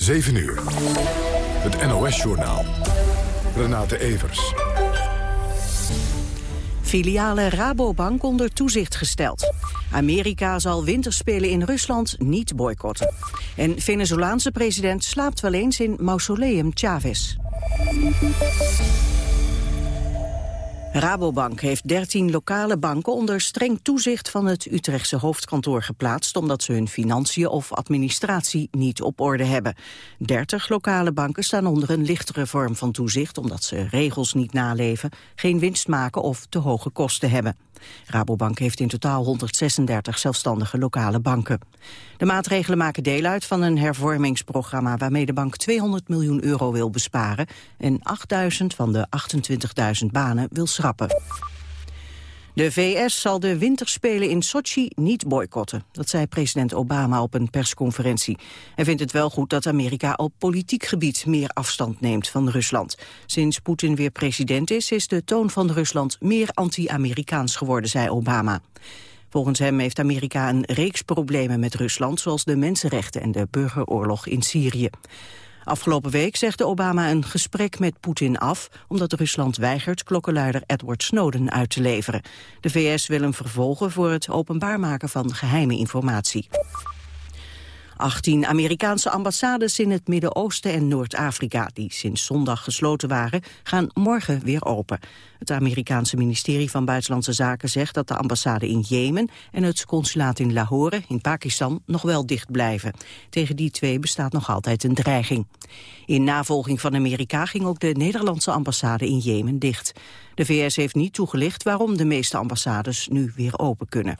7 uur. Het NOS-journaal. Renate Evers. Filiale Rabobank onder toezicht gesteld. Amerika zal winterspelen in Rusland niet boycotten. En Venezolaanse president slaapt wel eens in mausoleum Chavez. Rabobank heeft 13 lokale banken onder streng toezicht van het Utrechtse hoofdkantoor geplaatst, omdat ze hun financiën of administratie niet op orde hebben. 30 lokale banken staan onder een lichtere vorm van toezicht, omdat ze regels niet naleven, geen winst maken of te hoge kosten hebben. Rabobank heeft in totaal 136 zelfstandige lokale banken. De maatregelen maken deel uit van een hervormingsprogramma waarmee de bank 200 miljoen euro wil besparen en 8000 van de 28.000 banen wil schrappen. De VS zal de winterspelen in Sochi niet boycotten. Dat zei president Obama op een persconferentie. Hij vindt het wel goed dat Amerika op politiek gebied meer afstand neemt van Rusland. Sinds Poetin weer president is, is de toon van Rusland meer anti-Amerikaans geworden, zei Obama. Volgens hem heeft Amerika een reeks problemen met Rusland... zoals de mensenrechten en de burgeroorlog in Syrië. Afgelopen week zegde Obama een gesprek met Poetin af... omdat Rusland weigert klokkenluider Edward Snowden uit te leveren. De VS wil hem vervolgen voor het openbaar maken van geheime informatie. 18 Amerikaanse ambassades in het Midden-Oosten en Noord-Afrika... die sinds zondag gesloten waren, gaan morgen weer open. Het Amerikaanse ministerie van Buitenlandse Zaken zegt... dat de ambassade in Jemen en het consulaat in Lahore in Pakistan nog wel dicht blijven. Tegen die twee bestaat nog altijd een dreiging. In navolging van Amerika ging ook de Nederlandse ambassade in Jemen dicht. De VS heeft niet toegelicht waarom de meeste ambassades nu weer open kunnen.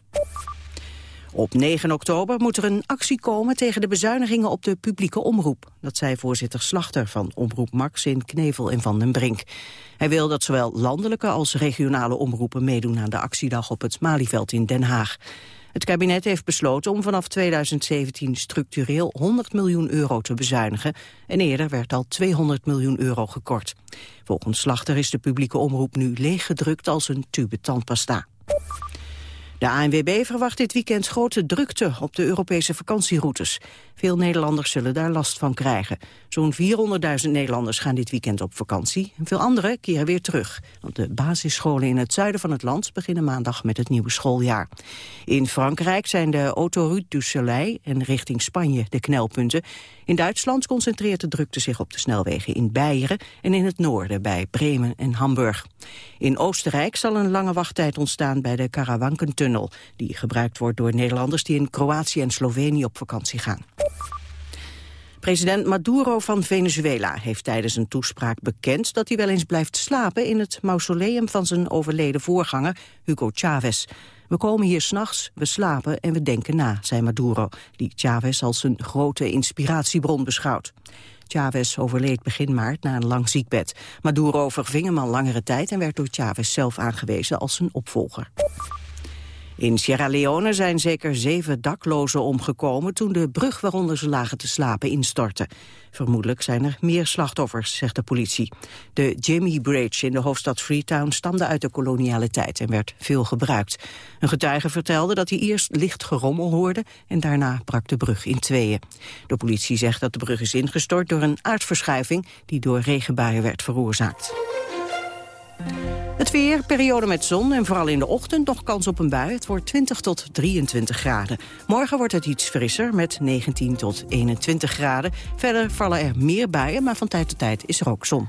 Op 9 oktober moet er een actie komen tegen de bezuinigingen op de publieke omroep. Dat zei voorzitter Slachter van Omroep Max in Knevel en Van den Brink. Hij wil dat zowel landelijke als regionale omroepen meedoen aan de actiedag op het Malieveld in Den Haag. Het kabinet heeft besloten om vanaf 2017 structureel 100 miljoen euro te bezuinigen. En eerder werd al 200 miljoen euro gekort. Volgens Slachter is de publieke omroep nu leeggedrukt als een tube tandpasta. De ANWB verwacht dit weekend grote drukte op de Europese vakantieroutes. Veel Nederlanders zullen daar last van krijgen. Zo'n 400.000 Nederlanders gaan dit weekend op vakantie. En veel anderen keren weer terug. Want de basisscholen in het zuiden van het land beginnen maandag met het nieuwe schooljaar. In Frankrijk zijn de Autoroute du Soleil en richting Spanje de knelpunten. In Duitsland concentreert de drukte zich op de snelwegen in Beieren en in het noorden bij Bremen en Hamburg. In Oostenrijk zal een lange wachttijd ontstaan bij de Karawankentunnel, die gebruikt wordt door Nederlanders die in Kroatië en Slovenië op vakantie gaan. President Maduro van Venezuela heeft tijdens een toespraak bekend dat hij wel eens blijft slapen in het mausoleum van zijn overleden voorganger Hugo Chavez. We komen hier s'nachts, we slapen en we denken na, zei Maduro, die Chavez als een grote inspiratiebron beschouwt. Chavez overleed begin maart na een lang ziekbed. Maduro verving hem al langere tijd en werd door Chavez zelf aangewezen als zijn opvolger. In Sierra Leone zijn zeker zeven daklozen omgekomen toen de brug waaronder ze lagen te slapen instortte. Vermoedelijk zijn er meer slachtoffers, zegt de politie. De Jimmy Bridge in de hoofdstad Freetown stamde uit de koloniale tijd en werd veel gebruikt. Een getuige vertelde dat hij eerst licht gerommel hoorde en daarna brak de brug in tweeën. De politie zegt dat de brug is ingestort door een aardverschuiving die door regenbuien werd veroorzaakt. Het weer, periode met zon en vooral in de ochtend nog kans op een bui. Het wordt 20 tot 23 graden. Morgen wordt het iets frisser met 19 tot 21 graden. Verder vallen er meer buien, maar van tijd tot tijd is er ook zon.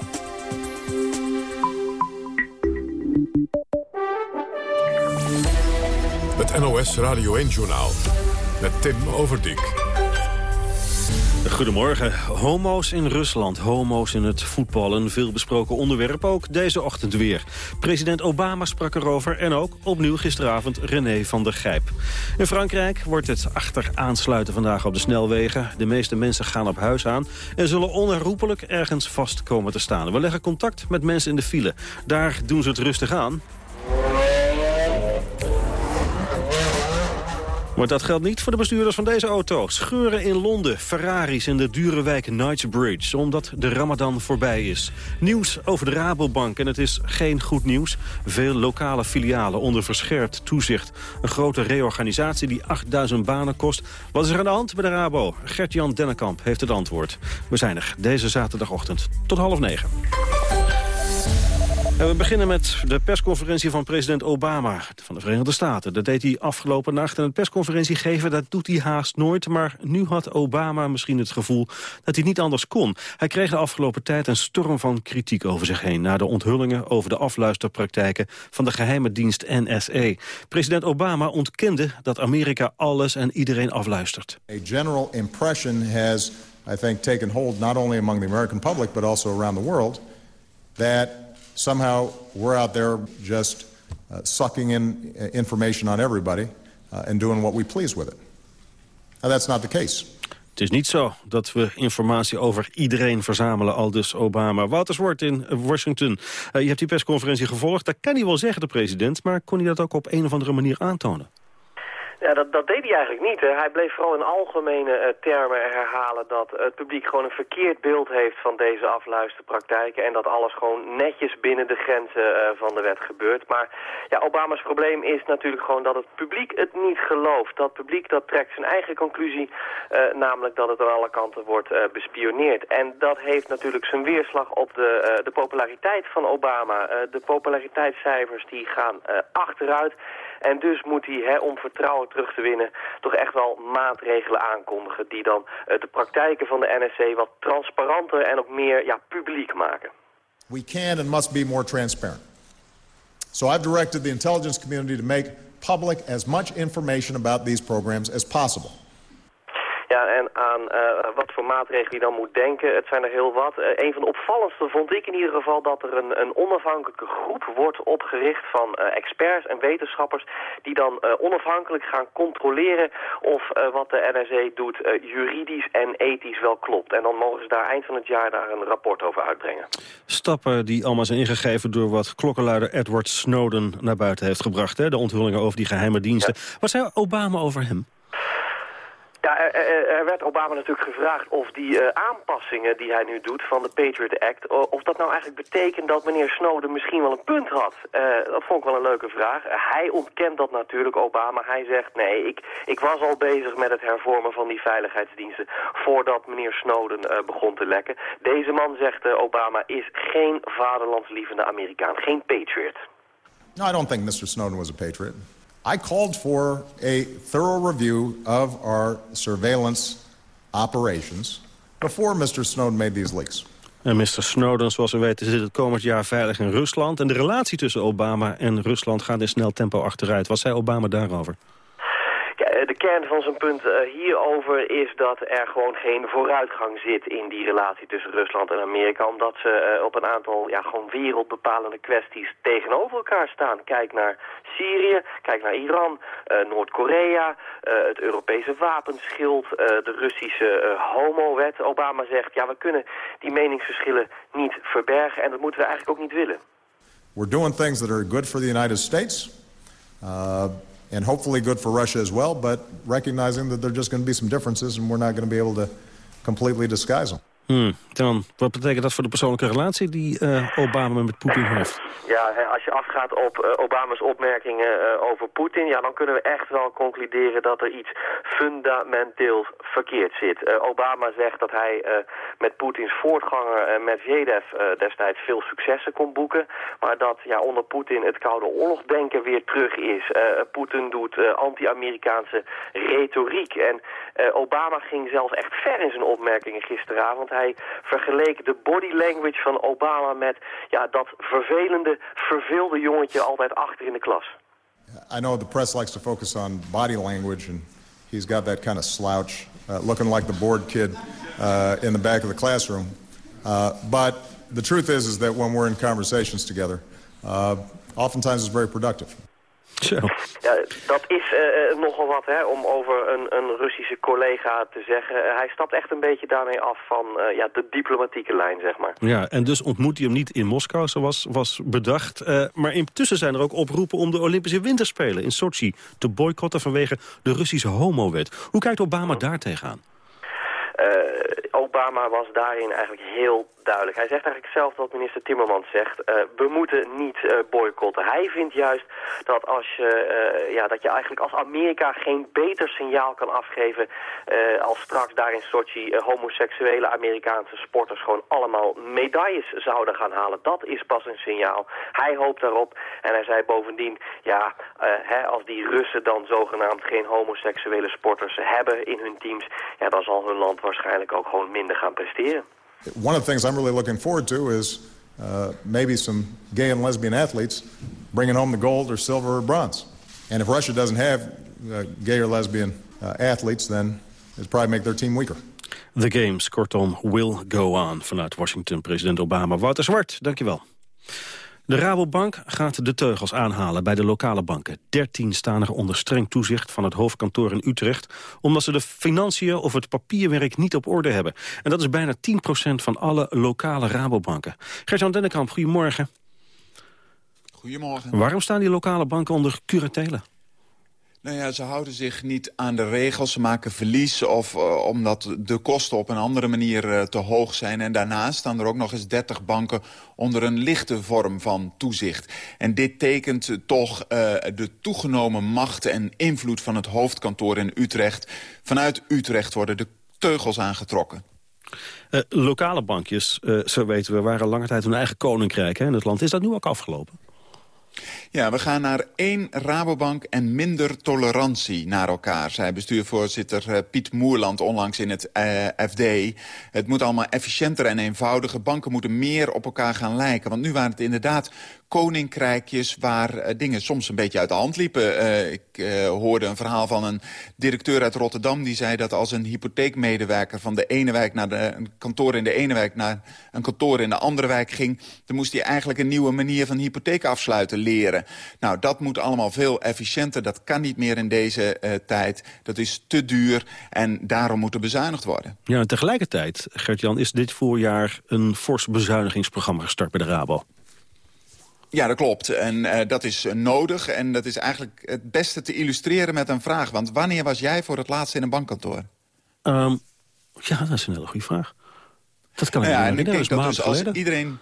NOS Radio 1-journaal met Tim Overdijk. Goedemorgen. Homo's in Rusland, homo's in het voetbal. Een veelbesproken onderwerp, ook deze ochtend weer. President Obama sprak erover en ook opnieuw gisteravond René van der Gijp. In Frankrijk wordt het achter aansluiten vandaag op de snelwegen. De meeste mensen gaan op huis aan en zullen onherroepelijk ergens vast komen te staan. We leggen contact met mensen in de file. Daar doen ze het rustig aan. Maar dat geldt niet voor de bestuurders van deze auto. Scheuren in Londen, Ferraris in de dure wijk Knightsbridge... omdat de ramadan voorbij is. Nieuws over de Rabobank en het is geen goed nieuws. Veel lokale filialen onder verscherpt toezicht. Een grote reorganisatie die 8000 banen kost. Wat is er aan de hand bij de Rabo? Gert-Jan Dennekamp heeft het antwoord. We zijn er deze zaterdagochtend tot half negen. We beginnen met de persconferentie van president Obama van de Verenigde Staten. Dat deed hij afgelopen nacht. En een persconferentie geven, dat doet hij haast nooit. Maar nu had Obama misschien het gevoel dat hij niet anders kon. Hij kreeg de afgelopen tijd een storm van kritiek over zich heen... na de onthullingen over de afluisterpraktijken van de geheime dienst NSA. President Obama ontkende dat Amerika alles en iedereen afluistert. A general impression has, I think, taken hold not only among the American public... but also around the world, that somehow we're out there just uh, sucking in uh, information on everybody uh, and doing what we please with it. Now, that's not the case. Het is niet zo dat we informatie over iedereen verzamelen, al dus Obama. Walterswoord in Washington. Uh, je hebt die persconferentie gevolgd. Dat kan hij wel zeggen, de president. Maar kon hij dat ook op een of andere manier aantonen? Ja, dat, dat deed hij eigenlijk niet. Hè. Hij bleef vooral in algemene uh, termen herhalen dat het publiek gewoon een verkeerd beeld heeft van deze afluisterpraktijken en dat alles gewoon netjes binnen de grenzen uh, van de wet gebeurt. Maar ja, Obama's probleem is natuurlijk gewoon dat het publiek het niet gelooft. Dat publiek dat trekt zijn eigen conclusie, uh, namelijk dat het aan alle kanten wordt bespioneerd. En dat heeft natuurlijk zijn weerslag op de, de populariteit van Obama. de populariteitscijfers die gaan achteruit. En dus moet hij, hè, om vertrouwen terug te winnen, toch echt wel maatregelen aankondigen... die dan uh, de praktijken van de NSC wat transparanter en ook meer ja, publiek maken. We can and must be more transparent. So I've directed the intelligence community to make public as much information about these programs as possible. Ja, en aan uh, wat voor maatregelen je dan moet denken, het zijn er heel wat. Uh, een van de opvallendste vond ik in ieder geval dat er een, een onafhankelijke groep wordt opgericht van uh, experts en wetenschappers die dan onafhankelijk gaan controleren of wat de NRC doet juridisch en ethisch wel klopt. En dan mogen ze daar eind van het jaar daar een rapport over uitbrengen. Stappen die allemaal zijn ingegeven door wat klokkenluider Edward Snowden naar buiten heeft gebracht. Hè? De onthullingen over die geheime diensten. Ja. Wat zei Obama over hem? Er, er, werd Obama natuurlijk gevraagd of die uh, aanpassingen die hij nu doet van de Patriot Act, of dat nou eigenlijk betekent dat meneer Snowden misschien wel een punt had. Uh, dat vond ik wel een leuke vraag. hij ontkent dat natuurlijk, Obama. Hij zegt, nee, ik, ik was al bezig met het hervormen van die veiligheidsdiensten voordat meneer Snowden uh, begon te lekken. Deze man, zegt Obama, is geen vaderlandslievende Amerikaan, geen patriot. No, I don't think Mr. Snowden was a patriot. I called for a thorough review of our surveillance operations before Mr. Snowden made these leaks. En Mr. Snowden, zoals we weten, zit het komend jaar veilig in Rusland. En de relatie tussen Obama en Rusland gaat in snel tempo achteruit. Wat zei Obama daarover? Eh, de kern van zijn punt uh, hierover is dat er gewoon geen vooruitgang zit in die relatie tussen Rusland en Amerika. Omdat ze uh, op een aantal ja, gewoon wereldbepalende kwesties tegenover elkaar staan. Kijk naar Syrië, kijk naar Iran, Noord-Korea, het Europese wapenschild, de Russische homowet. Obama zegt, ja we kunnen die meningsverschillen niet verbergen en dat moeten we eigenlijk ook niet willen. We're doing things that are good for the United States. Uh, and hopefully good for Russia as well, but recognizing that there are just going to be some differences and we're not going to be able to completely disguise them. Hmm. Dan, wat betekent dat voor de persoonlijke relatie die uh, Obama met Poetin heeft? Ja, als je afgaat op uh, Obama's opmerkingen uh, over Poetin... Ja, dan kunnen we echt wel concluderen dat er iets fundamenteels verkeerd zit. Obama zegt dat hij met Poetins voortganger Medvedev destijds veel successen kon boeken... maar dat ja, onder Poetin het Koude Oorlogdenken weer terug is. Poetin doet anti-Amerikaanse retoriek. En Obama ging zelfs echt ver in zijn opmerkingen gisteravond hij vergeleek de body language van Obama met ja, dat vervelende, verveelde jongetje altijd achter in de klas. I know the press likes to focus on body language, and he's got that kind of slouch, uh, looking like the bored kid uh, in the back of the classroom. Uh, but the truth is, is that when we're in conversations together, uh, oftentimes it's very productive. Zo. Ja, dat is uh, nogal wat hè, om over een, een Russische collega te zeggen. Uh, hij stapt echt een beetje daarmee af van uh, ja, de diplomatieke lijn, zeg maar. Ja, en dus ontmoet hij hem niet in Moskou, zoals was bedacht. maar intussen zijn er ook oproepen om de Olympische Winterspelen in Sochi te boycotten vanwege de Russische homowet. Hoe kijkt Obama daar tegenaan? Obama was daarin eigenlijk heel duidelijk. Hij zegt eigenlijk zelf wat minister Timmermans zegt. Uh, we moeten niet uh, boycotten. Hij vindt juist dat, als je, uh, ja, dat je eigenlijk als Amerika geen beter signaal kan afgeven... als straks daar in Sochi homoseksuele Amerikaanse sporters... gewoon allemaal medailles zouden gaan halen. Dat is pas een signaal. Hij hoopt daarop. En hij zei bovendien, ja, hè, als die Russen dan zogenaamd geen homoseksuele sporters hebben in hun teams... ja, dan zal hun land waarschijnlijk ook gewoon minder gaan presteren. One of the things I'm really looking forward to is uh, maybe some gay and lesbian athletes bringing home the gold or silver or bronze. And if Russia doesn't have uh, gay or lesbian uh, athletes, then it'll probably make their team weaker. The games, kortom, will go on vanuit Washington. President Obama. Wouter Zwart, dankjewel. De Rabobank gaat de teugels aanhalen bij de lokale banken. Dertien staan er onder streng toezicht van het hoofdkantoor in Utrecht... omdat ze de financiën of het papierwerk niet op orde hebben. En dat is bijna 10% van alle lokale Rabobanken. Gert-Jan Dennekamp, goedemorgen. Goedemorgen. Waarom staan die lokale banken onder curatelen? Nou ja, ze houden zich niet aan de regels. Ze maken verlies of uh, omdat de kosten op een andere manier uh, te hoog zijn. En daarnaast staan er ook nog eens 30 banken onder een lichte vorm van toezicht. En dit tekent toch uh, de toegenomen macht en invloed van het hoofdkantoor in Utrecht. Vanuit Utrecht worden de teugels aangetrokken. Lokale bankjes, zo weten we, waren lange tijd hun eigen koninkrijk hè, in het land. Is dat nu ook afgelopen? Ja, we gaan naar één Rabobank en minder tolerantie naar elkaar... zei bestuurvoorzitter uh, Piet Moerland onlangs in het uh, FD. Het moet allemaal efficiënter en eenvoudiger. Banken moeten meer op elkaar gaan lijken. Want nu waren het inderdaad koninkrijkjes waar uh, dingen soms een beetje uit de hand liepen. Uh, ik uh, hoorde een verhaal van een directeur uit Rotterdam... die zei dat als een hypotheekmedewerker van de ene wijk... naar de, een kantoor in de ene wijk naar een kantoor in de andere wijk ging... dan moest hij eigenlijk een nieuwe manier van hypotheek afsluiten leren. Nou, dat moet allemaal veel efficiënter. Dat kan niet meer in deze tijd. Dat is te duur en daarom moet er bezuinigd worden. Ja, en tegelijkertijd, Gert-Jan, is dit voorjaar... een fors bezuinigingsprogramma gestart bij de Rabo. Ja, dat klopt. En uh, dat is uh, nodig. En dat is eigenlijk het beste te illustreren met een vraag. Want wanneer was jij voor het laatst in een bankkantoor? Um, ja, dat is een hele goede vraag. Dat kan ik ja, niet en ik denk dat dus als iedereen,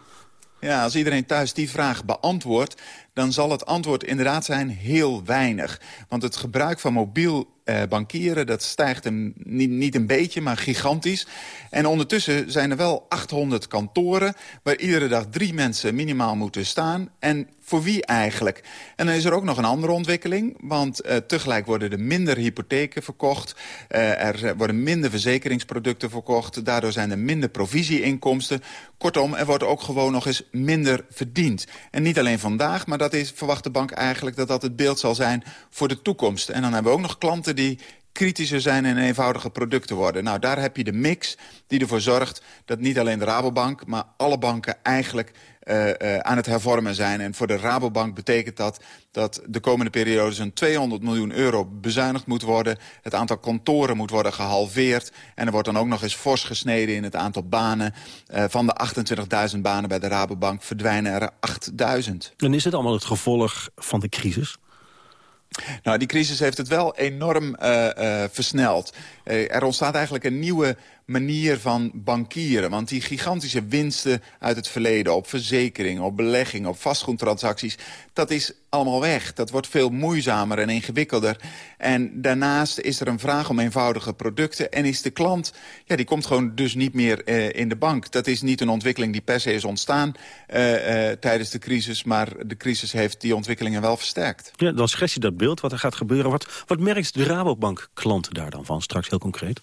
ja, als iedereen thuis die vraag beantwoordt... dan zal het antwoord inderdaad zijn heel weinig. Want het gebruik van mobiel uh, bankieren, dat stijgt hem niet, niet een beetje, maar gigantisch. En ondertussen zijn er wel 800 kantoren... waar iedere dag drie mensen minimaal moeten staan. En voor wie eigenlijk? En dan is er ook nog een andere ontwikkeling. Want uh, tegelijk worden er minder hypotheken verkocht. Uh, er worden minder verzekeringsproducten verkocht. Daardoor zijn er minder provisieinkomsten. Kortom, er wordt ook gewoon nog eens minder verdiend. En niet alleen vandaag, maar dat is, verwacht de bank eigenlijk... dat dat het beeld zal zijn voor de toekomst. En dan hebben we ook nog klanten die kritischer zijn en eenvoudige producten worden. Nou, daar heb je de mix die ervoor zorgt dat niet alleen de Rabobank... maar alle banken eigenlijk uh, uh, aan het hervormen zijn. En voor de Rabobank betekent dat dat de komende periode zo'n 200 miljoen euro bezuinigd moet worden. Het aantal kantoren moet worden gehalveerd. En er wordt dan ook nog eens fors gesneden in het aantal banen. Uh, van de 28.000 banen bij de Rabobank verdwijnen er 8.000. En is het allemaal het gevolg van de crisis? Nou, die crisis heeft het wel enorm uh, uh, versneld. Uh, er ontstaat eigenlijk een nieuwe manier van bankieren. Want die gigantische winsten uit het verleden op verzekeringen, op beleggingen, op vastgoedtransacties, dat is allemaal weg. Dat wordt veel moeizamer en ingewikkelder. En daarnaast is er een vraag om eenvoudige producten. En is de klant, ja, die komt gewoon dus niet meer uh, in de bank. Dat is niet een ontwikkeling die per se is ontstaan uh, uh, tijdens de crisis. Maar de crisis heeft die ontwikkelingen wel versterkt. Ja, dan schets je dat beeld, wat er gaat gebeuren. Wat, wat merkt de Rabobank-klant daar dan van, straks heel concreet?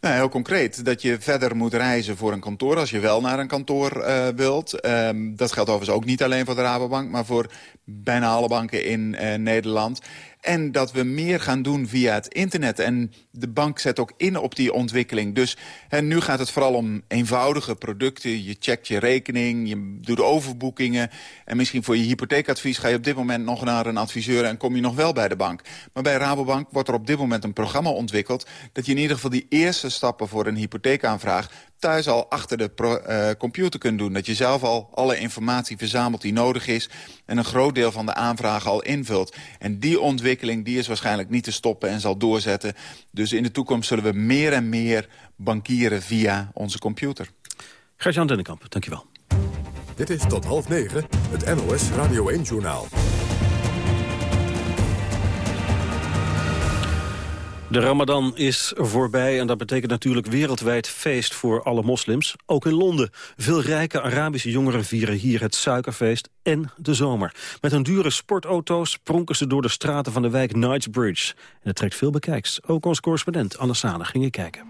Nou, heel concreet. Dat je verder moet reizen voor een kantoor als je wel naar een kantoor uh, wilt. Um, dat geldt overigens ook niet alleen voor de Rabobank... maar voor bijna alle banken in uh, Nederland. En dat we meer gaan doen via het internet. En de bank zet ook in op die ontwikkeling. Dus en nu gaat het vooral om eenvoudige producten. Je checkt je rekening, je doet overboekingen. En misschien voor je hypotheekadvies ga je op dit moment nog naar een adviseur... en kom je nog wel bij de bank. Maar bij Rabobank wordt er op dit moment een programma ontwikkeld... dat je in ieder geval die eerste stappen voor een hypotheekaanvraag thuis al achter de pro, uh, computer kunt doen. Dat je zelf al alle informatie verzamelt die nodig is... en een groot deel van de aanvragen al invult. En die ontwikkeling die is waarschijnlijk niet te stoppen en zal doorzetten. Dus in de toekomst zullen we meer en meer bankieren via onze computer. Gert-Jan Dennekamp, dankjewel. Dit is tot half negen, het NOS Radio 1-journaal. De Ramadan is voorbij en dat betekent natuurlijk wereldwijd feest voor alle moslims. Ook in Londen. Veel rijke Arabische jongeren vieren hier het suikerfeest en de zomer. Met hun dure sportauto's pronken ze door de straten van de wijk Knightsbridge. En het trekt veel bekijks. Ook ons correspondent Anne Sane ging er kijken.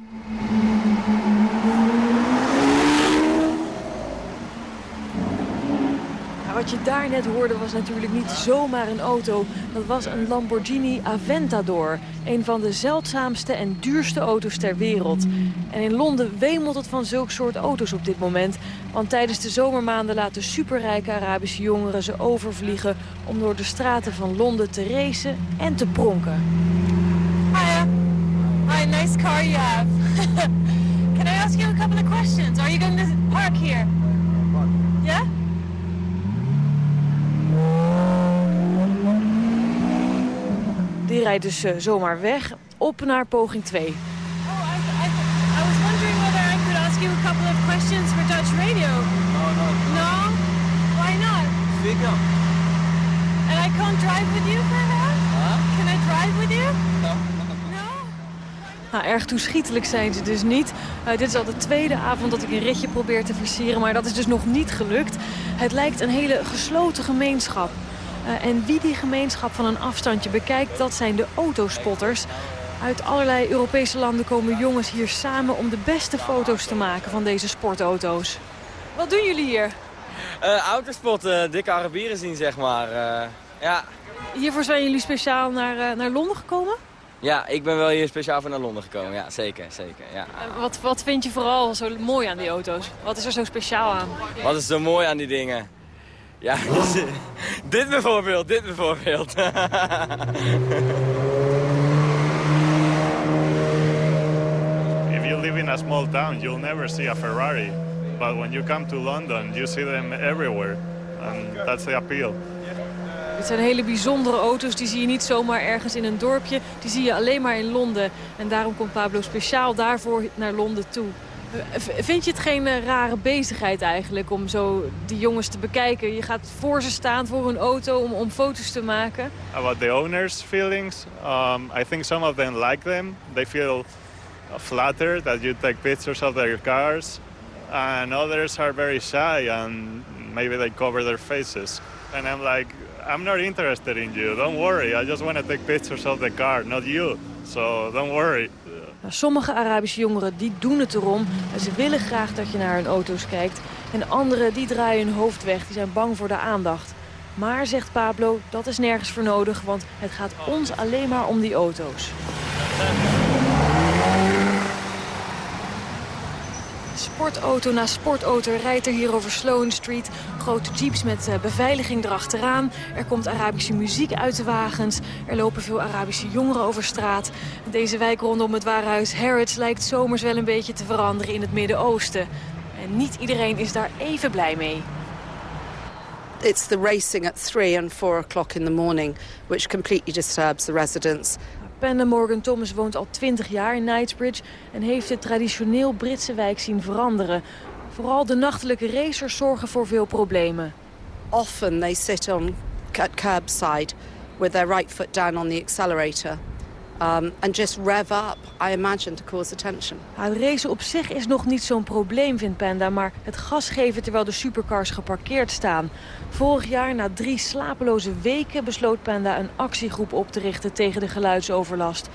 Wat je daar net hoorde was natuurlijk niet zomaar een auto. Dat was een Lamborghini Aventador. Een van de zeldzaamste en duurste auto's ter wereld. En in Londen wemelt het van zulke soort auto's op dit moment. Want tijdens de zomermaanden laten superrijke Arabische jongeren ze overvliegen... om door de straten van Londen te racen en te pronken. Hiya. Hi, nice car you have. Can I ask you a couple of questions? Are you going to park here? Yeah? Die rijdt dus uh, zomaar weg. Op naar poging 2. Oh, I, I, I was wondering whether I could ask you a couple of questions for Dutch radio. No, no. No? Why not? Speak up. And I can't drive with you for that? Huh? Can I drive with you? No. Nou, erg toeschietelijk zijn ze dus niet. Uh, dit is al de tweede avond dat ik een ritje probeer te versieren, maar dat is dus nog niet gelukt. Het lijkt een hele gesloten gemeenschap. Uh, en wie die gemeenschap van een afstandje bekijkt, dat zijn de autospotters. Uit allerlei Europese landen komen jongens hier samen om de beste foto's te maken van deze sportauto's. Wat doen jullie hier? Uh, autospotten, dikke Arabieren zien, zeg maar. Uh, ja. Hiervoor zijn jullie speciaal naar, naar Londen gekomen? Ja, ik ben wel hier speciaal voor naar Londen gekomen. Ja, zeker, zeker. Ja. Wat, wat vind je vooral zo mooi aan die auto's? Wat is er zo speciaal aan? Wat is zo mooi aan die dingen? Ja, dus, dit bijvoorbeeld, dit bijvoorbeeld. If you live in a small town, you'll never see a Ferrari. But when you come to London, you see them everywhere. And that's the appeal. Het zijn hele bijzondere auto's, die zie je niet zomaar ergens in een dorpje. Die zie je alleen maar in Londen. En daarom komt Pablo speciaal daarvoor naar Londen toe. Vind je het geen uh, rare bezigheid eigenlijk om zo die jongens te bekijken? Je gaat voor ze staan, voor hun auto, om, om foto's te maken. About the owners' feelings, um, I think some of them like them. They feel flattered that you take pictures of their cars. And others are very shy and maybe they cover their faces. And I'm like, I'm not interested in you. Don't worry. I just want to take pictures of the car, not you. So don't worry. Nou, sommige Arabische jongeren die doen het erom. En ze willen graag dat je naar hun auto's kijkt. En anderen die draaien hun hoofd weg. Die zijn bang voor de aandacht. Maar, zegt Pablo, dat is nergens voor nodig. Want het gaat ons alleen maar om die auto's. Sportauto na sportauto rijdt er hier over Sloane Street. Grote jeeps met uh, beveiliging erachteraan. Er komt Arabische muziek uit de wagens. Er lopen veel Arabische jongeren over straat. Deze wijk rondom het warenhuis Harrods lijkt zomers wel een beetje te veranderen in het Midden-Oosten. En niet iedereen is daar even blij mee. It's the racing at 3 and 4 o'clock in the morning, which completely disturbs the residents. Panda Morgan Thomas woont al 20 jaar in Knightsbridge... en heeft de traditioneel Britse wijk zien veranderen. Vooral de nachtelijke racers zorgen voor veel problemen. Often they sit on at curbside with their right foot down on the accelerator. Um, and just rev up, I imagine, to cause attention. Het racen op zich is nog niet zo'n probleem, vindt Panda... maar het gas geven terwijl de supercars geparkeerd staan. Vorig jaar, na drie slapeloze weken, besloot Panda een actiegroep op te richten tegen de geluidsoverlast.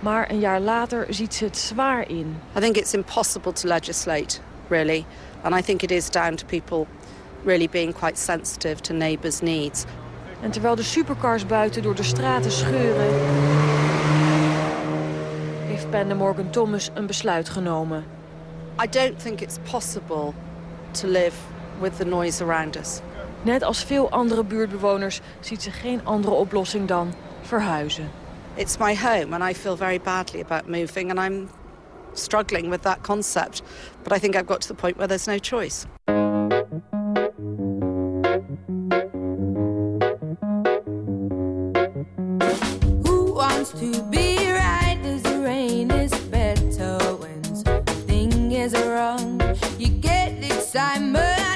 Maar een jaar later ziet ze het zwaar in. I think it's impossible to legislate, really. And I think it is down to people really being quite sensitive to neighbors' needs. En terwijl de supercars buiten door de straten scheuren... heeft Panda Morgan Thomas een besluit genomen. I don't think it's possible to live with the noise around us. Net als veel andere buurtbewoners ziet ze geen andere oplossing dan verhuizen. It's my home and I feel very badly about moving and I'm struggling with that concept. But I think I've got to the point where there's no choice. Who wants to be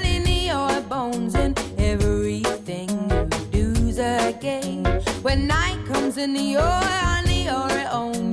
in your bones and everything you do's a game. When night comes and you're on your own,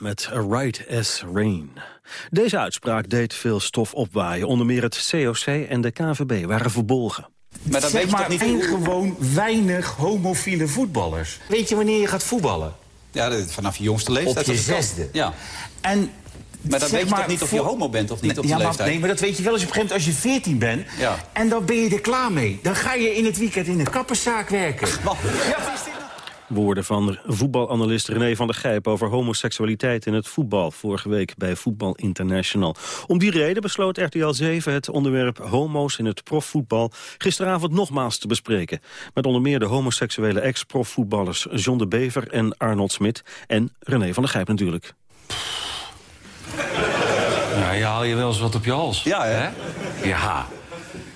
met A Right As Rain. Deze uitspraak deed veel stof opwaaien. Onder meer het COC en de KVB waren verbolgen. Maar dat zeg weet je maar toch niet en gewoon weinig homofiele voetballers. Weet je wanneer je gaat voetballen? Ja, vanaf je jongste leeftijd. Op je zesde. Ja. En Maar dan zeg weet je toch niet of je homo bent of niet op die ja, maar, leeftijd? Nee, maar dat weet je wel eens op een gegeven moment als je 14 bent. Ja. En dan ben je er klaar mee. Dan ga je in het weekend in een kapperszaak werken. Woorden van voetbalanalist René van der Gijp over homoseksualiteit in het voetbal. Vorige week bij Voetbal International. Om die reden besloot RTL 7 het onderwerp homo's in het profvoetbal gisteravond nogmaals te bespreken. Met onder meer de homoseksuele ex-profvoetballers John de Bever en Arnold Smit. En René van der Gijp natuurlijk. Ja, je haal je wel eens wat op je hals. Ja, hè? Ja.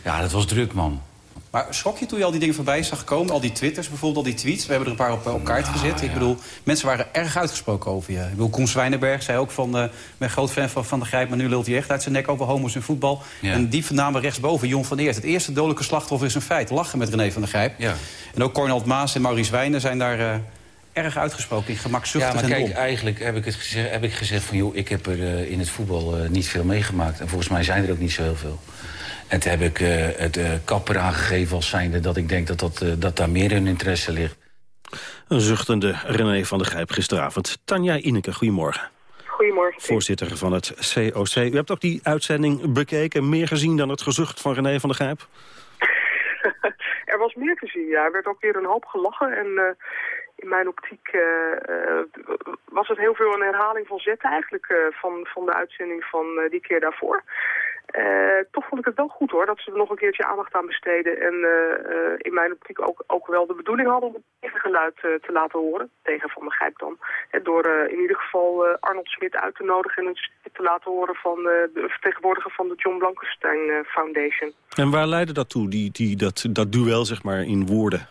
Ja, dat was druk, man. Maar schrok je toen je al die dingen voorbij zag komen? Al die twitters bijvoorbeeld, al die tweets. We hebben er een paar op, op kaart gezet. Ik bedoel, mensen waren erg uitgesproken over je. Ik bedoel, Koen Zwijnenberg zei ook van... eh ben groot fan van Van der Grijp, maar nu lult hij echt uit zijn nek over homo's in voetbal. Ja. En die namen rechtsboven, Jon van Eert. Het eerste dodelijke slachtoffer is een feit. Lachen met René van der Grijp. Ja. En ook Cornald Maas en Maurice Wijnen zijn daar... eh, erg uitgesproken, in gemakzuchtig Ja, maar kijk, eigenlijk heb ik, het gezegd, heb ik gezegd van... joh, ik heb er eh, in het voetbal eh, niet veel meegemaakt. En volgens mij zijn er ook niet zo heel veel. En toen heb ik eh, het eh, kapper aangegeven als zijnde... dat ik denk dat, dat, eh, dat daar meer hun interesse ligt. Een zuchtende René van der Grijp gisteravond. Tanja Ineke, goedemorgen. Goedemorgen. Voorzitter van het COC. U hebt ook die uitzending bekeken, meer gezien dan het gezucht van René van der Grijp? er was meer te zien, ja. Er werd ook weer een hoop gelachen. En eh, in mijn optiek was het heel veel een herhaling van zetten eigenlijk eh, van, van de uitzending van eh, die keer daarvoor. Eh, toch vond ik het wel goed hoor, dat ze er nog een keertje aandacht aan besteden. En eh, eh, in mijn optiek ook, ook wel de bedoeling hadden om het tegengeluid te laten horen. Tegen Van der Gijp dan. Eh, door in ieder geval Arnold Smit uit te nodigen en stukje te laten horen van de vertegenwoordiger van de John Blankenstein Foundation. En waar leidde dat toe, die, die, dat, dat duel zeg maar in woorden?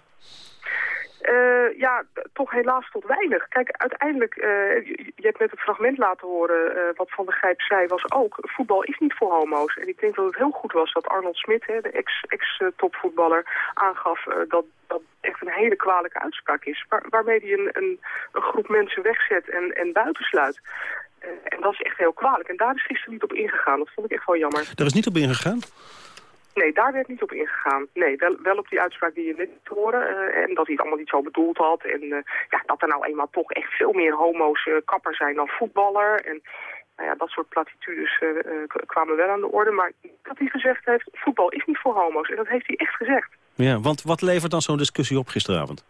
Eh, ja, toch helaas tot weinig. Kijk, uiteindelijk, eh, je, hebt net het fragment laten horen, eh, wat Van der Gijp zei, was ook, voetbal is niet voor homo's. En ik denk dat het heel goed was dat Arnold Smit, hè, de ex- ex-topvoetballer, aangaf dat dat echt een hele kwalijke uitspraak is. Waar, waarmee hij een, een, een groep mensen wegzet en, en buitensluit. En dat is echt heel kwalijk. En daar is gisteren niet op ingegaan. Dat vond ik echt wel jammer. Daar is niet op ingegaan? Nee, daar werd niet op ingegaan. Nee, wel, wel op die uitspraak die je net liet horen. eh, en dat hij het allemaal niet zo bedoeld had. En eh, ja, dat er nou eenmaal toch echt veel meer homo's eh, kapper zijn dan voetballer. En nou ja, dat soort platitudes kwamen wel aan de orde. Maar dat hij gezegd heeft, voetbal is niet voor homo's. En dat heeft hij echt gezegd. Ja, want wat levert dan zo'n discussie op gisteravond?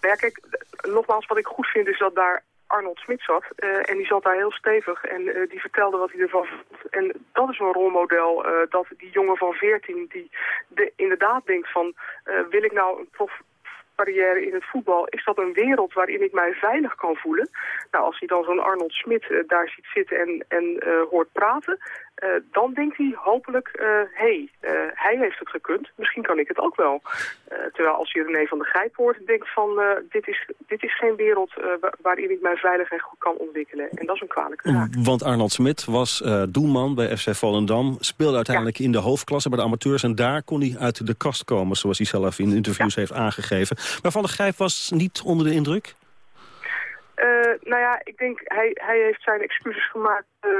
Nou ja, kijk, nogmaals, wat ik goed vind is dat daar Arnold Smit zat. eh, en die zat daar heel stevig en eh, die vertelde wat hij ervan vond. En dat is een rolmodel, eh, dat die jongen van 14 die de, inderdaad denkt van... wil ik nou een profcarrière in het voetbal? Is dat een wereld waarin ik mij veilig kan voelen? Nou, als hij dan zo'n Arnold Smit daar ziet zitten en, en hoort praten... eh, dan denkt hij hopelijk, hé, hey, eh, hij heeft het gekund, misschien kan ik het ook wel. Eh, terwijl als je René van der Gijp hoort, denkt van, eh, dit, is, dit is geen wereld eh, wa- waarin ik mij veilig en goed kan ontwikkelen. En dat is een kwalijke zaak. Want Arnold Smit was eh, doelman bij FC Volendam. Speelde uiteindelijk in de hoofdklasse bij de amateurs. En daar kon hij uit de kast komen, zoals hij zelf in interviews heeft aangegeven. Maar Van der Grijp was niet onder de indruk? Eh, nou ja, ik denk, hij, hij heeft zijn excuses gemaakt eh,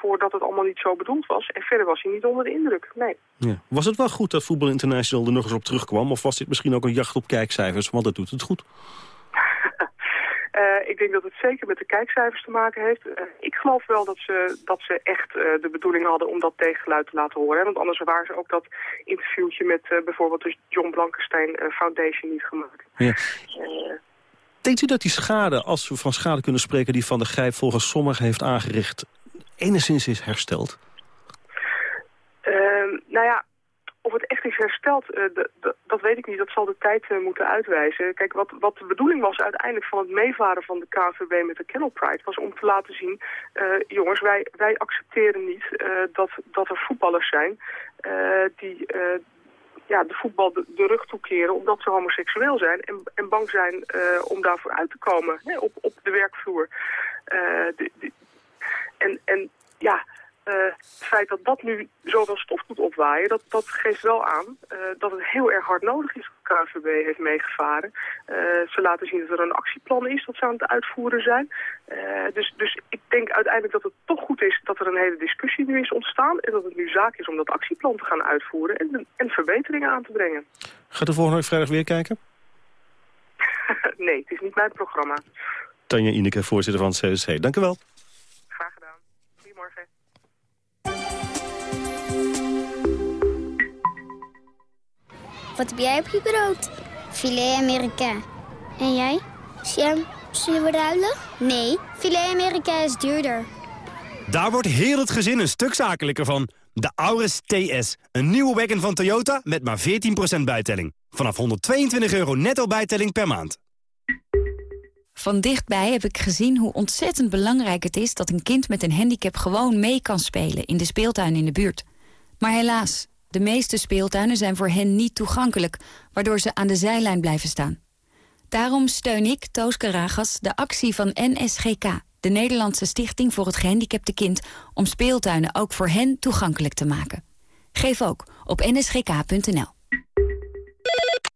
voordat het allemaal niet zo bedoeld was. En verder was hij niet onder de indruk, nee. Ja. Was het wel goed dat Voetbal International er nog eens op terugkwam? Of was dit misschien ook een jacht op kijkcijfers? Want dat doet het goed. Eh, ik denk dat het zeker met de kijkcijfers te maken heeft. Ik geloof wel dat ze, dat ze echt de bedoeling hadden om dat tegengeluid te laten horen. Hè? Want anders waren ze ook dat interviewtje met bijvoorbeeld de John Blankenstein Foundation niet gemaakt. Ja. Denkt u dat die schade, als we van schade kunnen spreken... die Van der Grijp volgens sommigen heeft aangericht... enigszins is hersteld? Ehm, nou ja, of het echt is hersteld, eh, dat weet ik niet. Dat zal de tijd eh, moeten uitwijzen. Kijk, wat, wat de bedoeling was uiteindelijk van het meevaren van de KVB met de Kennel Pride... was om te laten zien, eh, jongens, wij, wij accepteren niet dat, dat er voetballers zijn... die ja, de voetbal de, rug toekeren omdat ze homoseksueel zijn... en, en bang zijn eh, om daarvoor uit te komen hè, op, op de werkvloer. Eh, de- en, en ja, eh, het feit dat dat nu zoveel stof moet opwaaien, dat, dat geeft wel aan eh, dat het heel erg hard nodig is wat de KVB heeft meegevaren. Eh, ze laten zien dat er een actieplan is dat ze aan het uitvoeren zijn. Dus, dus ik denk uiteindelijk dat het toch goed is dat er een hele discussie nu is ontstaan en dat het nu zaak is om dat actieplan te gaan uitvoeren en, en verbeteringen aan te brengen. Gaat u volgende week vrijdag weer kijken? nee, het is niet mijn programma. Tanja Ineke, voorzitter van het CSC. Dank u wel. Wat heb jij op je brood? Filet Amerika. En jij? Sam, zullen we ruilen? Nee, filet Amerika is duurder. Daar wordt heel het gezin een stuk zakelijker van. De Auris TS, een nieuwe wagon van Toyota met maar 14% bijtelling. Vanaf 122 euro netto bijtelling per maand. Van dichtbij heb ik gezien hoe ontzettend belangrijk het is... dat een kind met een handicap gewoon mee kan spelen in de speeltuin in de buurt. Maar helaas, De meeste speeltuinen zijn voor hen niet toegankelijk, waardoor ze aan de zijlijn blijven staan. Daarom steun ik, Toos Karagas, de actie van NSGK, de Nederlandse Stichting voor het Gehandicapte Kind, om speeltuinen ook voor hen toegankelijk te maken. Geef ook op nsgk.nl.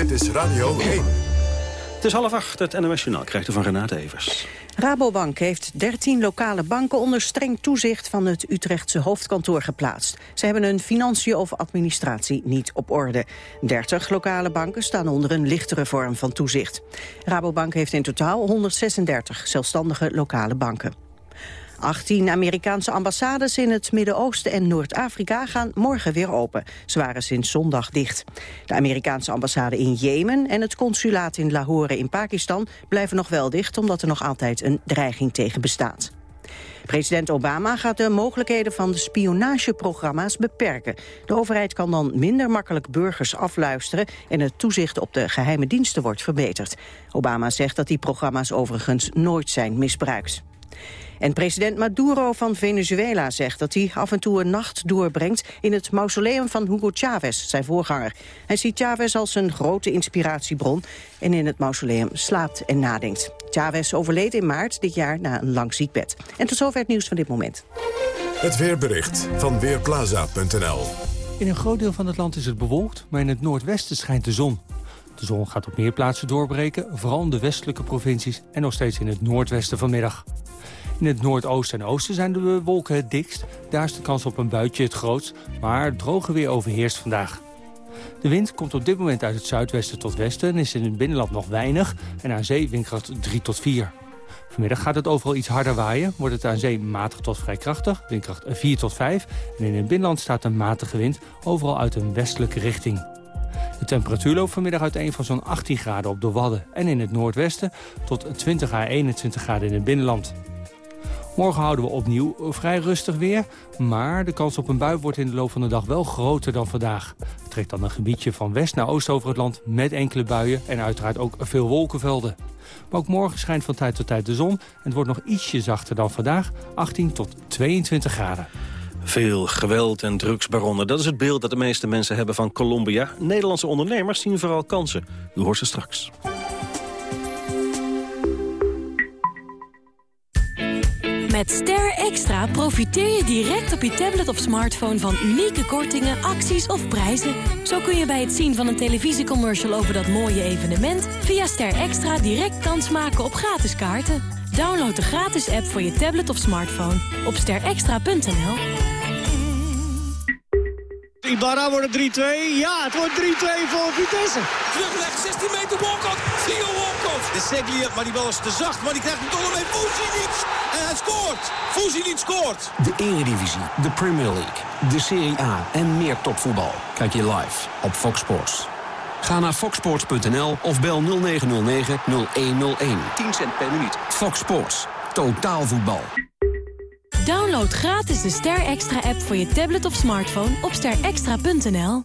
Dit is Radio 1. Het is half acht, het NOS Journaal krijgt u van Renate Evers. Rabobank heeft 13 lokale banken onder streng toezicht van het Utrechtse hoofdkantoor geplaatst. Ze hebben hun financiën of administratie niet op orde. 30 lokale banken staan onder een lichtere vorm van toezicht. Rabobank heeft in totaal 136 zelfstandige lokale banken. 18 Amerikaanse ambassades in het Midden-Oosten en Noord-Afrika gaan morgen weer open. Ze waren sinds zondag dicht. De Amerikaanse ambassade in Jemen en het consulaat in Lahore in Pakistan blijven nog wel dicht omdat er nog altijd een dreiging tegen bestaat. President Obama gaat de mogelijkheden van de spionageprogramma's beperken. De overheid kan dan minder makkelijk burgers afluisteren... en het toezicht op de geheime diensten wordt verbeterd. Obama zegt dat die programma's overigens nooit zijn misbruikt. En president Maduro van Venezuela zegt dat hij af en toe een nacht doorbrengt in het mausoleum van Hugo Chavez, zijn voorganger. Hij ziet Chavez als een grote inspiratiebron en in het mausoleum slaapt en nadenkt. Chavez overleed in maart dit jaar na een lang ziekbed. En tot zover het nieuws van dit moment. Het weerbericht van Weerplaza.nl In een groot deel van het land is het bewolkt, maar in het noordwesten schijnt de zon. De zon gaat op meer plaatsen doorbreken, vooral in de westelijke provincies... en nog steeds in het noordwesten vanmiddag. In het noordoosten en oosten zijn de wolken het dikst. Daar is de kans op een buitje het grootst, maar droge weer overheerst vandaag. De wind komt op dit moment uit het zuidwesten tot westen... en is in het binnenland nog weinig en aan zee windkracht 3 tot 4. Vanmiddag gaat het overal iets harder waaien. Wordt het aan zee matig tot vrij krachtig, windkracht 4 tot 5. En in het binnenland staat een matige wind, overal uit een westelijke richting. De temperatuur loopt vanmiddag uiteen van zo'n 18 graden op de Wadden en in het noordwesten... tot 20 à 21 graden in het binnenland. Morgen houden we opnieuw vrij rustig weer. Maar de kans op een bui wordt in de loop van de dag wel groter dan vandaag. Het trekt dan een gebiedje van west naar oost over het land met enkele buien en uiteraard ook veel wolkenvelden. Maar ook morgen schijnt van tijd tot tijd de zon en het wordt nog ietsje zachter dan vandaag, 18 tot 22 graden. Veel geweld en drugsbaronnen, dat is het beeld dat de meeste mensen hebben van Colombia. Nederlandse ondernemers zien vooral kansen. U hoort ze straks. Met Ster Extra profiteer je direct op je tablet of smartphone van unieke kortingen, acties of prijzen. Zo kun je bij het zien van een televisiecommercial over dat mooie evenement... via Ster Extra direct kans maken op gratis kaarten. Download de gratis app voor je tablet of smartphone op sterextra.nl. Ibarra wordt het 3-2. Ja, het wordt 3-2 voor Vitesse. Terugleg, 16 meter Walcott. Theo Walcott. De Seglia, maar die bal is te zacht. Maar die krijgt hem toch nog mee. Fuzinic. En hij scoort. Fuzinic scoort. De Eredivisie, de Premier League, de Serie A en meer topvoetbal. Kijk je live op Fox Sports. Ga naar foxsports.nl of bel 0909-0101. 10 cent per minuut. Fox Sports. Totaal voetbal. Download gratis de Ster Extra app voor je tablet of smartphone op sterextra.nl.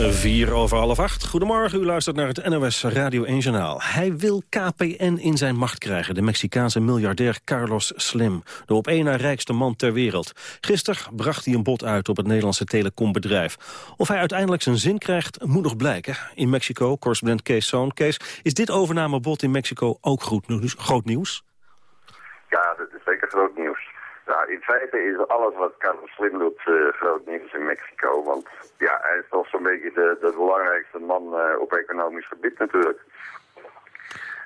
Vier over half acht. Goedemorgen, u luistert naar het NOS Radio 1 Journaal. Hij wil KPN in zijn macht krijgen, de Mexicaanse miljardair Carlos Slim. De op één na rijkste man ter wereld. Gisteren bracht hij een bod uit op het Nederlandse telecombedrijf. Of hij uiteindelijk zijn zin krijgt, moet nog blijken. In Mexico, correspondent Kees Zoon. Kees, is dit overnamebod in Mexico ook goed groot nieuws? Ja, dat is zeker groot nieuws. Nou, in feite is alles wat Carlos Slim doet uh, groot nieuws in Mexico. Want ja, hij is toch zo'n beetje de, de belangrijkste man uh, op economisch gebied natuurlijk.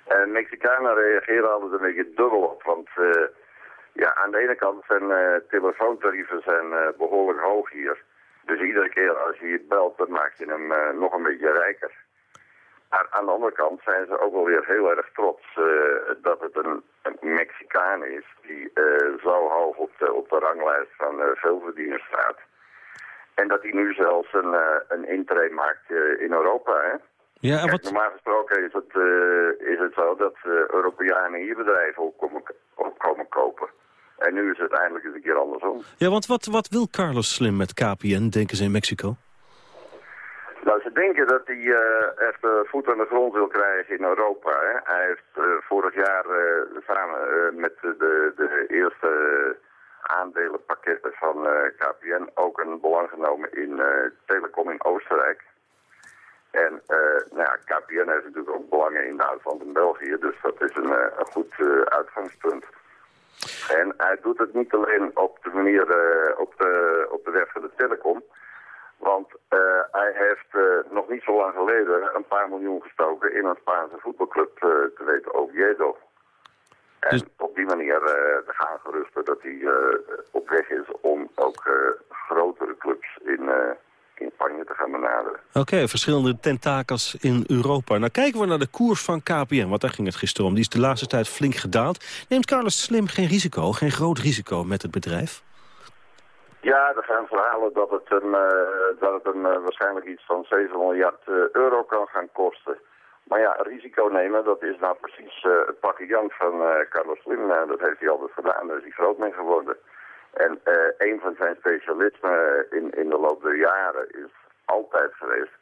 En Mexicanen reageren altijd een beetje dubbel op. Want uh, ja, aan de ene kant zijn telefoontarieven zijn, behoorlijk hoog hier. Dus iedere keer als je je belt, dan maak je hem nog een beetje rijker. Aan, aan de andere kant zijn ze ook wel weer heel erg trots eh, dat het een, een Mexicaan is die eh, zo hoog op de, op de ranglijst van uh, veelverdieners staat. En dat hij nu zelfs een, een intree maakt in Europa. Hè? Ja, Kijk, wat... normaal gesproken is het, is het zo dat Europeanen hier bedrijven op komen, op komen kopen. En nu is het eindelijk eens een keer andersom. Ja, want wat, wat wil Carlos Slim met KPN, denken ze in Mexico? Nou, ze denken dat hij uh, echt uh, voet aan de grond wil krijgen in Europa. Hè. Hij heeft uh, vorig jaar samen met de, de eerste aandelenpakketten van KPN ook een belang genomen in telecom in Oostenrijk. En nou ja, KPN heeft natuurlijk ook belangen in Duitsland en België, dus dat is een, een goed uitgangspunt. En hij doet het niet alleen op de manier op, de, op de weg van de telecom, want uh, hij heeft uh, nog niet zo lang geleden een paar miljoen gestoken in een Spaanse voetbalclub, uh, te weten Oviedo. En dus... op die manier te gaan gerusten dat hij op weg is om ook grotere clubs in, in Spanje te gaan benaderen. Oké, okay, verschillende tentakels in Europa. Nou kijken we naar de koers van KPN, want daar ging het gisteren om. Die is de laatste tijd flink gedaald. Neemt Carlos Slim geen risico, geen groot risico met het bedrijf? Ja, er gaan verhalen dat het, een, uh, dat het een, uh, waarschijnlijk iets van 7 miljard uh, euro kan gaan kosten. Maar ja, risico nemen, dat is nou precies het pakje Jan van Carlos Slim. dat heeft hij altijd gedaan, daar is hij groot mee geworden. En een van zijn specialismen in, in de loop der jaren is altijd geweest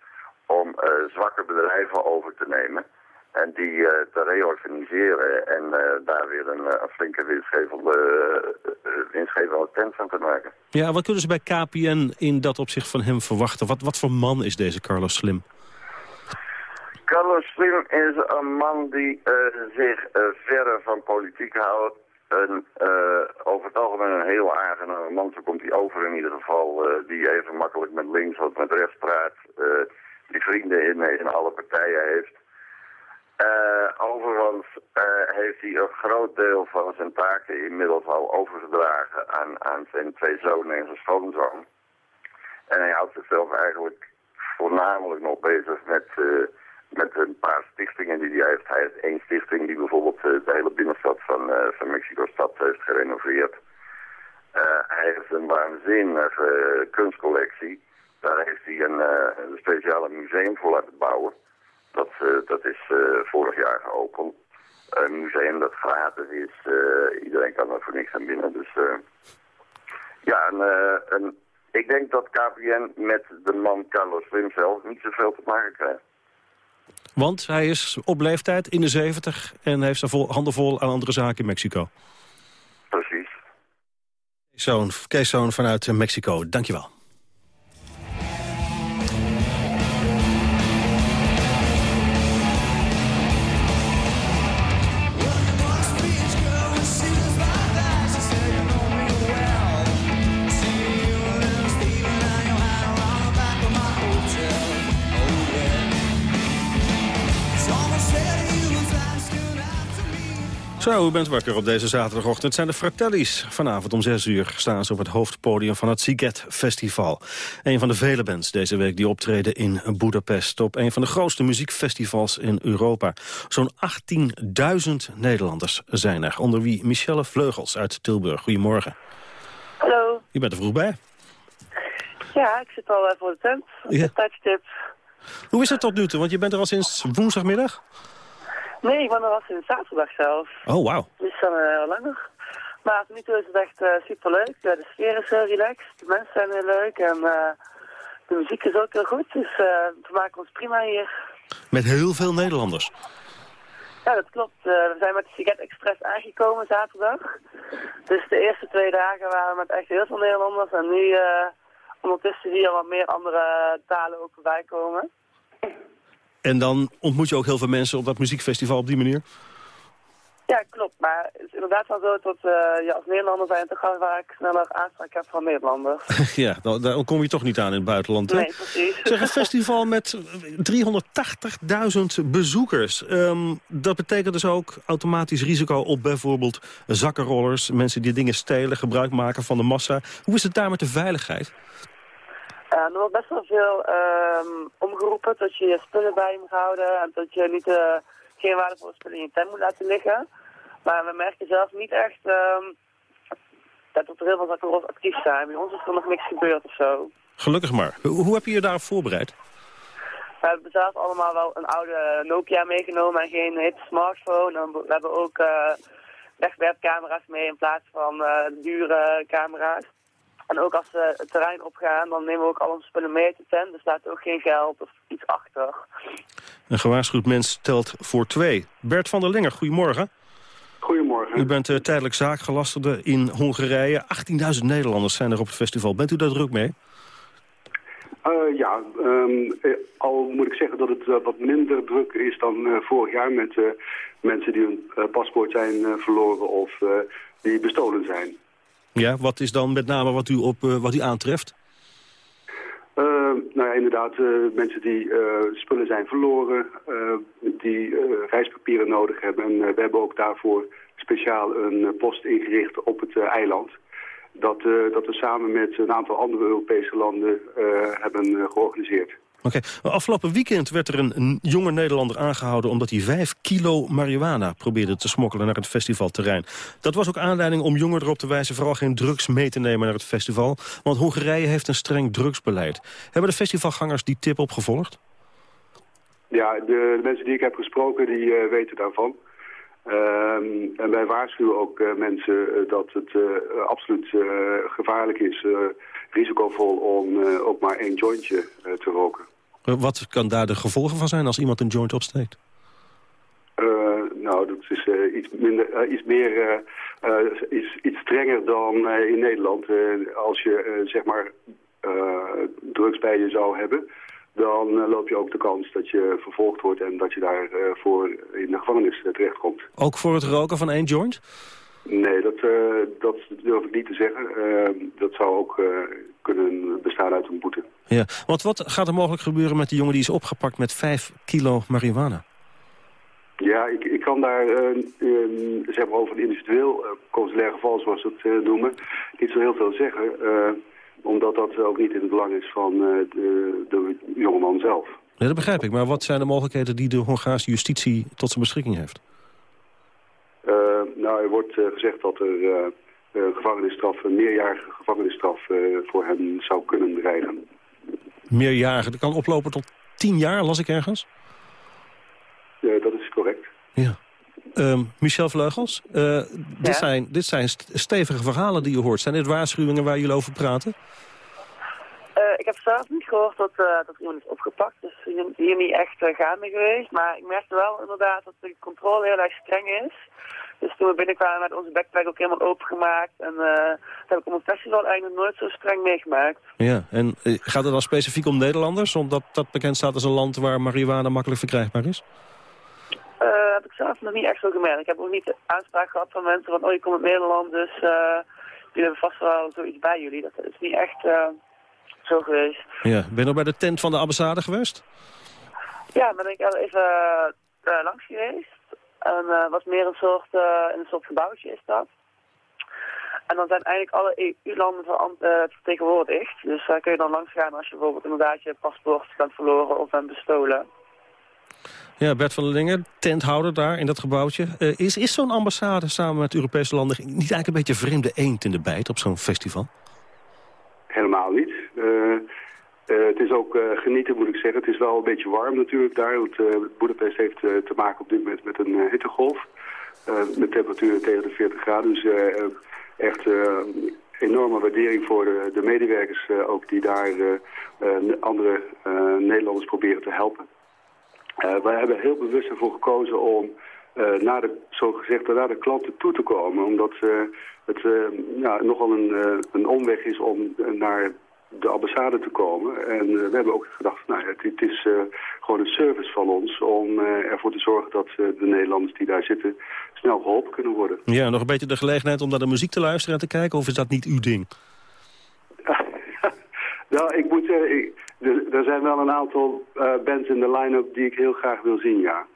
om zwakke bedrijven over te nemen. En die uh, te reorganiseren en uh, daar weer een, een flinke winstgevende, uh, winstgevende tent van te maken. Ja, wat kunnen ze bij KPN in dat opzicht van hem verwachten? Wat, wat voor man is deze Carlos Slim? Carlos Slim is een man die zich verre van politiek houdt. Een, over het algemeen een heel aangename man, zo komt hij over in ieder geval. die even makkelijk met links of met rechts praat. die vrienden in, in alle partijen heeft. Uh, overigens uh, heeft hij een groot deel van zijn taken inmiddels al overgedragen aan, aan zijn twee zonen en zijn schoonzoon. En hij houdt zichzelf eigenlijk voornamelijk nog bezig met, uh, met een paar stichtingen die hij heeft. Hij heeft één stichting die bijvoorbeeld de hele binnenstad van, van Mexico-stad heeft gerenoveerd. hij heeft een waanzinnige kunstcollectie. Daar heeft hij een, een speciale museum voor laten bouwen. Dat, uh, dat is uh, vorig jaar geopend. Een museum dat gratis is. Uh, iedereen kan er voor niks aan binnen. Dus ja, en, en, ik denk dat KPN met de man Carlos Slim zelf niet zoveel te maken krijgt. Want hij is op leeftijd in de 70 en heeft zijn handen vol aan andere zaken in Mexico. Precies. Kees Zoon vanuit Mexico, dankjewel. Zo, u bent wakker op deze zaterdagochtend. Het zijn de Fratellis. Vanavond om 6 uur staan ze op het hoofdpodium van het Siget Festival. Een van de vele bands deze week die optreden in Budapest... op een van de grootste muziekfestivals in Europa. Zo'n 18.000 Nederlanders zijn er, onder wie Michelle Vleugels uit Tilburg. Goedemorgen. Hallo. Je bent er vroeg bij. Ja, ik zit al uh, voor de tent. Ja. Tijdstip. Hoe is het tot nu toe? Want je bent er al sinds woensdagmiddag? Nee, ik ben er al sinds zaterdag zelf. Oh, wauw. Dus dan uh, heel langer. Maar tot nu toe is het echt uh, superleuk. Uh, de sfeer is heel relaxed. De mensen zijn heel leuk. En de muziek is ook heel goed. Dus we maken ons prima hier. Met heel veel Nederlanders? Ja, dat klopt. we zijn met de Siget Express aangekomen zaterdag. Dus de eerste twee dagen waren we met echt heel veel Nederlanders. En nu ondertussen zie je wat meer andere talen ook voorbij komen. En dan ontmoet je ook heel veel mensen op dat muziekfestival op die manier? Ja, klopt. Maar het is inderdaad wel zo dat uh, je als Nederlander zijn toch wel waar ik sneller aanspraak heb van Nederlanders. ja, dan, kom je toch niet aan in het buitenland, hè? Nee, precies. Zeg, een festival met 380.000 bezoekers. Um, dat betekent dus ook automatisch risico op bijvoorbeeld zakkenrollers... mensen die dingen stelen, gebruik maken van de massa. Hoe is het daar met de veiligheid? Uh, er wordt best wel veel um, omgeroepen dat je je spullen bij je moet houden en dat je niet, uh, geen waardevolle spullen in je tent moet laten liggen. Maar we merken zelf niet echt um, dat er heel veel zaken actief zijn. Bij ons is er nog niks gebeurd of zo. Gelukkig maar. Hoe, hoe heb je je daarop voorbereid? We hebben zelf allemaal wel een oude Nokia meegenomen en geen hippe smartphone. En we hebben ook uh, wegwerpcamera's mee in plaats van uh, dure camera's. En ook als we het terrein opgaan, dan nemen we ook al onze spullen mee te tent. Er staat ook geen geld of iets achter. Een gewaarschuwd mens telt voor twee. Bert van der Linger, goedemorgen. Goedemorgen. U bent uh, tijdelijk zaakgelastigde in Hongarije. 18.000 Nederlanders zijn er op het festival. Bent u daar druk mee? Uh, ja, um, al moet ik zeggen dat het uh, wat minder druk is dan vorig jaar met mensen die hun paspoort zijn verloren of die bestolen zijn. Ja, wat is dan met name wat u, op, wat u aantreft? nou ja, inderdaad, mensen die spullen zijn verloren, die reispapieren nodig hebben. En we hebben ook daarvoor speciaal een post ingericht op het eiland dat, dat we samen met een aantal andere Europese landen hebben georganiseerd. Oké, afgelopen weekend werd er een, jonge Nederlander aangehouden... omdat hij vijf kilo marihuana probeerde te smokkelen naar het festivalterrein. Dat was ook aanleiding om jongeren erop te wijzen... vooral geen drugs mee te nemen naar het festival. Want Hongarije heeft een streng drugsbeleid. Hebben de festivalgangers die tip opgevolgd? Ja, de, mensen die ik heb gesproken, die weten daarvan. Uh, en wij waarschuwen ook uh, mensen uh, dat het absoluut gevaarlijk is, risicovol om ook maar één jointje te roken. Wat kan daar de gevolgen van zijn als iemand een joint opsteekt? nou, dat is iets, minder, iets meer, iets, iets strenger dan in Nederland. als je zeg maar drugs bij je zou hebben, dan loop je ook de kans dat je vervolgd wordt en dat je daarvoor uh, in de gevangenis terechtkomt. Ook voor het roken van één joint? Nee, dat, dat durf ik niet te zeggen. dat zou ook kunnen bestaan uit een boete. Ja, want wat gaat er mogelijk gebeuren met die jongen die is opgepakt met 5 kilo marihuana? Ja, ik, ik kan daar zeg maar over een individueel consulair geval, zoals we het noemen, niet zo heel veel zeggen omdat dat ook niet in het belang is van de, de jongeman zelf. Nee, dat begrijp ik. Maar wat zijn de mogelijkheden die de Hongaarse justitie tot zijn beschikking heeft? Nou, er wordt uh, gezegd dat er een gevangenisstraf, een meerjarige gevangenisstraf voor hem zou kunnen dreigen. Meerjarige? Dat kan oplopen tot tien jaar, las ik ergens? dat is correct. Ja. Um, Michel Vleugels, uh, ja. dit, zijn, dit zijn stevige verhalen die je hoort. Zijn dit waarschuwingen waar jullie over praten? Uh, ik heb zelf niet gehoord dat, uh, dat iemand is opgepakt. Dus hier niet echt uh, gaande geweest. Maar ik merkte wel inderdaad dat de controle heel erg streng is. Dus toen we binnenkwamen werd onze backpack ook helemaal opengemaakt. En dat heb ik op een festival eigenlijk nooit zo streng meegemaakt. Ja, en gaat het dan specifiek om Nederlanders? Omdat dat bekend staat als een land waar marihuana makkelijk verkrijgbaar is? Uh, heb ik zelf nog niet echt zo gemerkt. Ik heb ook niet aanspraak gehad van mensen van, oh je komt uit Nederland, dus uh, jullie hebben vast wel zoiets bij jullie. Dat is niet echt uh, zo geweest. Ja, ben je nog bij de tent van de ambassade geweest? Ja, ben ik al even langs geweest. En was meer een soort, een soort gebouwtje is dat. En dan zijn eigenlijk alle EU-landen vertegenwoordigd. Dus daar kun je dan langs gaan als je bijvoorbeeld inderdaad je paspoort bent verloren of bent bestolen. Ja, Bert van der Lingen, tenthouder daar in dat gebouwtje. Is is zo'n ambassade samen met Europese landen niet eigenlijk een beetje vreemde eend in de bijt op zo'n festival? Helemaal niet. Uh, uh, het is ook genieten, moet ik zeggen. Het is wel een beetje warm natuurlijk daar. Want Boedapest heeft te maken op dit moment met een hittegolf. met temperaturen tegen de 40 graden. Dus echt enorme waardering voor de, de medewerkers ook die daar andere Nederlanders proberen te helpen. Uh, wij hebben heel bewust ervoor gekozen om uh, naar de, zo gezegd, naar de klanten toe te komen. Omdat uh, het ja, nogal een, een omweg is om naar de ambassade te komen. En we hebben ook gedacht, nou, het, het is gewoon een service van ons om ervoor te zorgen dat de Nederlanders die daar zitten snel geholpen kunnen worden. Ja, nog een beetje de gelegenheid om naar de muziek te luisteren en te kijken, of is dat niet uw ding? nou, ik moet zeggen, er zijn wel een aantal bands in de line-up die ik heel graag wil zien, ja.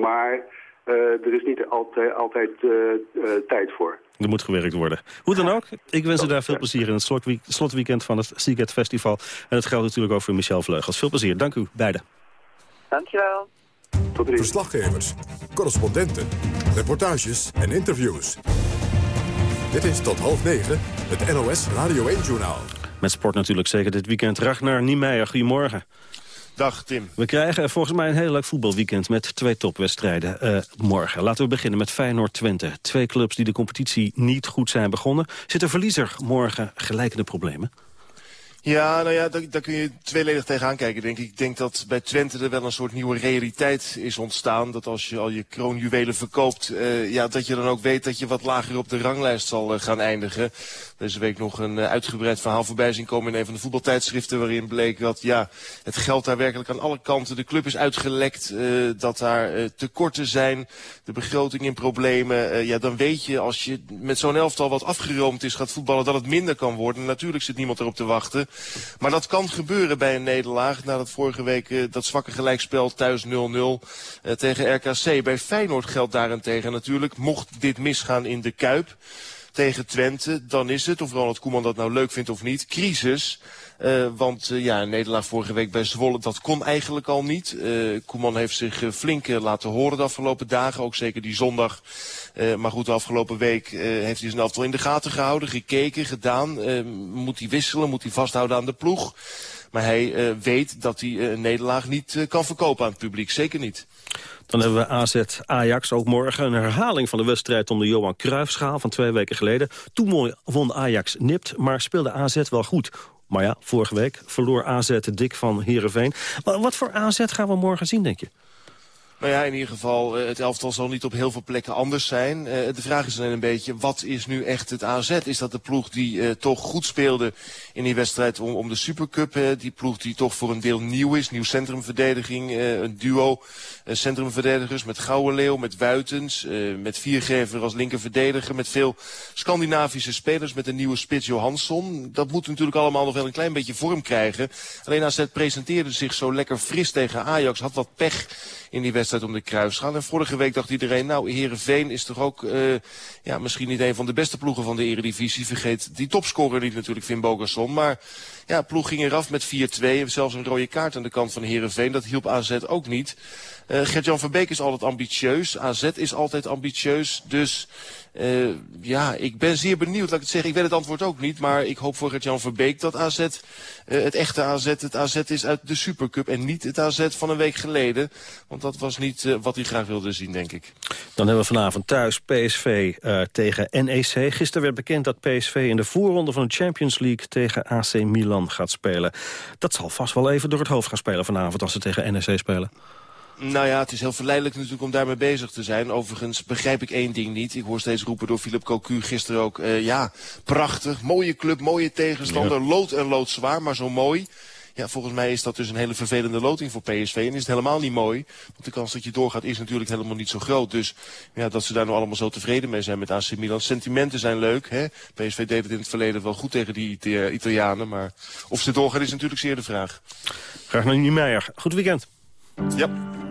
Maar er is niet altijd, altijd tijd voor. Er moet gewerkt worden. Hoe dan ook, ik wens u daar veel plezier in het slotweekend van het Seagate Festival. En dat geldt natuurlijk ook voor Michel Vleugels. Veel plezier, dank u beiden. Dankjewel. Tot Verslaggevers, correspondenten, reportages en interviews. Dit is tot half negen het NOS Radio 1-journaal. Met sport natuurlijk zeker dit weekend. Ragnar Niemeyer, goedemorgen. Dag Tim. We krijgen volgens mij een heel leuk voetbalweekend met twee topwedstrijden uh, morgen. Laten we beginnen met Feyenoord-Twente. Twee clubs die de competitie niet goed zijn begonnen. Zit er verliezer morgen gelijkende problemen? Ja, nou ja, daar, daar, kun je tweeledig tegenaan kijken, denk ik. Ik denk dat bij Twente er wel een soort nieuwe realiteit is ontstaan. Dat als je al je kroonjuwelen verkoopt, uh, ja, dat je dan ook weet dat je wat lager op de ranglijst zal uh, gaan eindigen. Deze week nog een uh, uitgebreid verhaal voorbij zien komen in een van de voetbaltijdschriften... waarin bleek dat ja, het geld daar werkelijk aan alle kanten... de club is uitgelekt, dat daar tekorten zijn, de begroting in problemen. ja, dan weet je als je met zo'n elftal wat afgeroomd is gaat voetballen... dat het minder kan worden. Natuurlijk zit niemand erop te wachten. Maar dat kan gebeuren bij een nederlaag. Nadat vorige week uh, dat zwakke gelijkspel thuis 0-0 uh, eh, tegen RKC. Bij Feyenoord geldt daarentegen natuurlijk, mocht dit misgaan in de Kuip tegen Twente, dan is het, of Ronald Koeman dat nou leuk vindt of niet, crisis. Uh, want ja, nederlaag vorige week bij Zwolle, dat kon eigenlijk al niet. Koeman heeft zich flink laten horen de afgelopen dagen, ook zeker die zondag. Maar goed, de afgelopen week heeft hij zijn aftal in de gaten gehouden, gekeken, gedaan. moet hij wisselen, moet hij vasthouden aan de ploeg. Maar hij weet dat hij een nederlaag niet kan verkopen aan het publiek, zeker niet. Dan hebben we AZ Ajax ook morgen. Een herhaling van de wedstrijd om de Johan Cruijffschaal van twee weken geleden. Toen won Ajax nipt, maar speelde AZ wel goed. Maar ja, vorige week verloor AZ dik van Heerenveen. Wat voor AZ gaan we morgen zien, denk je? Nou ja, in ieder geval, eh, het elftal zal niet op heel veel plekken anders zijn. Eh, de vraag is alleen een beetje, wat is nu echt het AZ? Is dat de ploeg die uh, toch goed speelde in die wedstrijd om, om de Supercup? Die ploeg die toch voor een deel nieuw is, nieuw centrumverdediging, een duo centrumverdedigers met Leeuw, met Wuitens, met Viergever als linkerverdediger, met veel Scandinavische spelers, met een nieuwe spits Johansson. Dat moet natuurlijk allemaal nog wel een klein beetje vorm krijgen. Alleen AZ presenteerde zich zo lekker fris tegen Ajax, had wat pech in die wedstrijd om de kruisschaal. En vorige week dacht iedereen, nou, Herenveen is toch ook uh, ja, misschien niet een van de beste ploegen van de eredivisie. Vergeet die topscorer niet natuurlijk, Finn Bogerson. Maar ja, ploeg ging eraf met 4-2. Zelfs een rode kaart aan de kant van Herenveen. Dat hielp AZ ook niet. Uh, Gert-Jan van Beek is altijd ambitieus. AZ is altijd ambitieus. Dus uh, ja, ik ben zeer benieuwd. Ik het ik weet het antwoord ook niet. Maar ik hoop voor Gert-Jan Verbeek dat AZ, uh, het echte AZ, het AZ is uit de Supercup. En niet het AZ van een week geleden. Want dat was niet uh, wat hij graag wilde zien, denk ik. Dan hebben we vanavond thuis PSV tegen NEC. Gisteren werd bekend dat PSV in de voorronde van de Champions League tegen AC Milan gaat spelen. Dat zal vast wel even door het hoofd gaan spelen vanavond als ze tegen NEC spelen. Nou ja, het is heel verleidelijk natuurlijk om daarmee bezig te zijn. Overigens begrijp ik één ding niet. Ik hoor steeds roepen door Philip Cocu gisteren ook. Uh, ja, prachtig, mooie club, mooie tegenstander. Ja. Lood en lood zwaar, maar zo mooi. Ja, volgens mij is dat dus een hele vervelende loting voor PSV. En is het helemaal niet mooi. Want de kans dat je doorgaat is natuurlijk helemaal niet zo groot. Dus ja, dat ze daar nou allemaal zo tevreden mee zijn met AC Milan. Sentimenten zijn leuk. Hè? PSV deed het in het verleden wel goed tegen die Italianen. Maar of ze doorgaan is natuurlijk zeer de vraag. Graag naar Niemeyer. Goed weekend. Ja.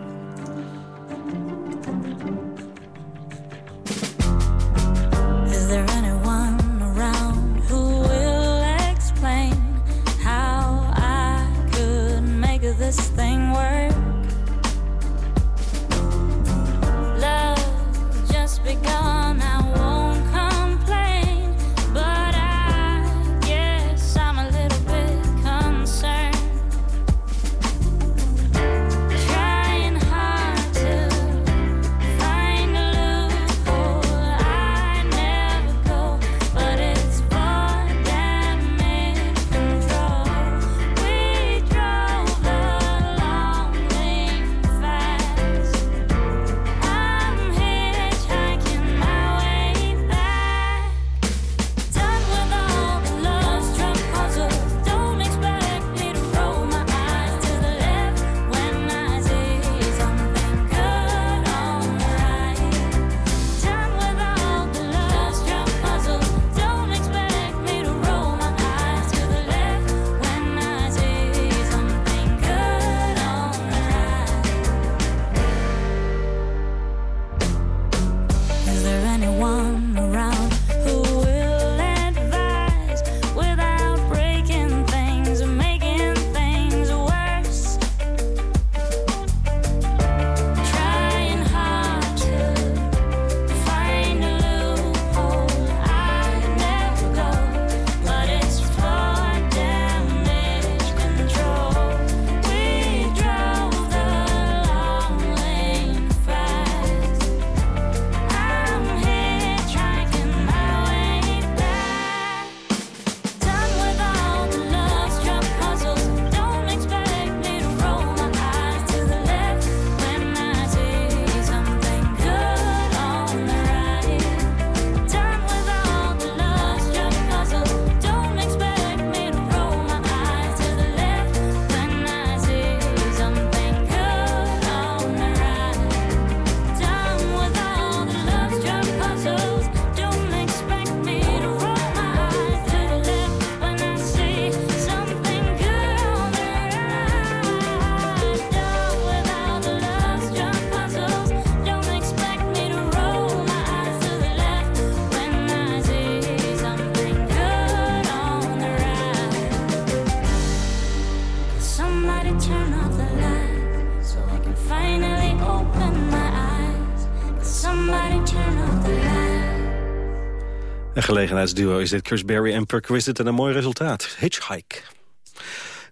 Een gelegenheidsduo is dit Chris Berry en Perquisite en een mooi resultaat. Hitchhike.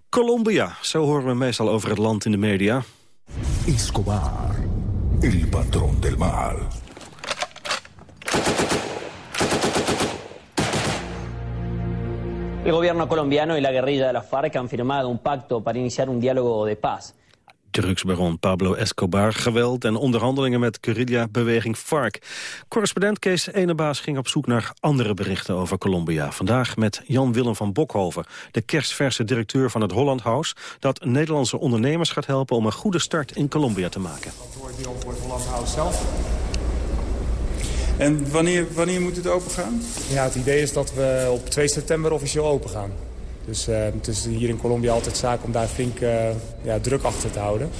Colombia, zo horen we meestal over het land in de media. Escobar, el patrón del mal. El gobierno colombiano y la guerrilla de la FARC han firmado un pacto para iniciar un diálogo de paz. Drugsbaron Pablo Escobar, geweld en onderhandelingen met guerrilla-beweging FARC. Correspondent Kees Enebaas ging op zoek naar andere berichten over Colombia. Vandaag met Jan-Willem van Bokhoven, de kerstverse directeur van het Holland House... dat Nederlandse ondernemers gaat helpen om een goede start in Colombia te maken. Deel voor het Holland House zelf. En wanneer, wanneer moet het open gaan? Ja, het idee is dat we op 2 september officieel open gaan. Dus eh, het is hier in Colombia altijd zaak om daar flink eh, ja, druk achter te houden.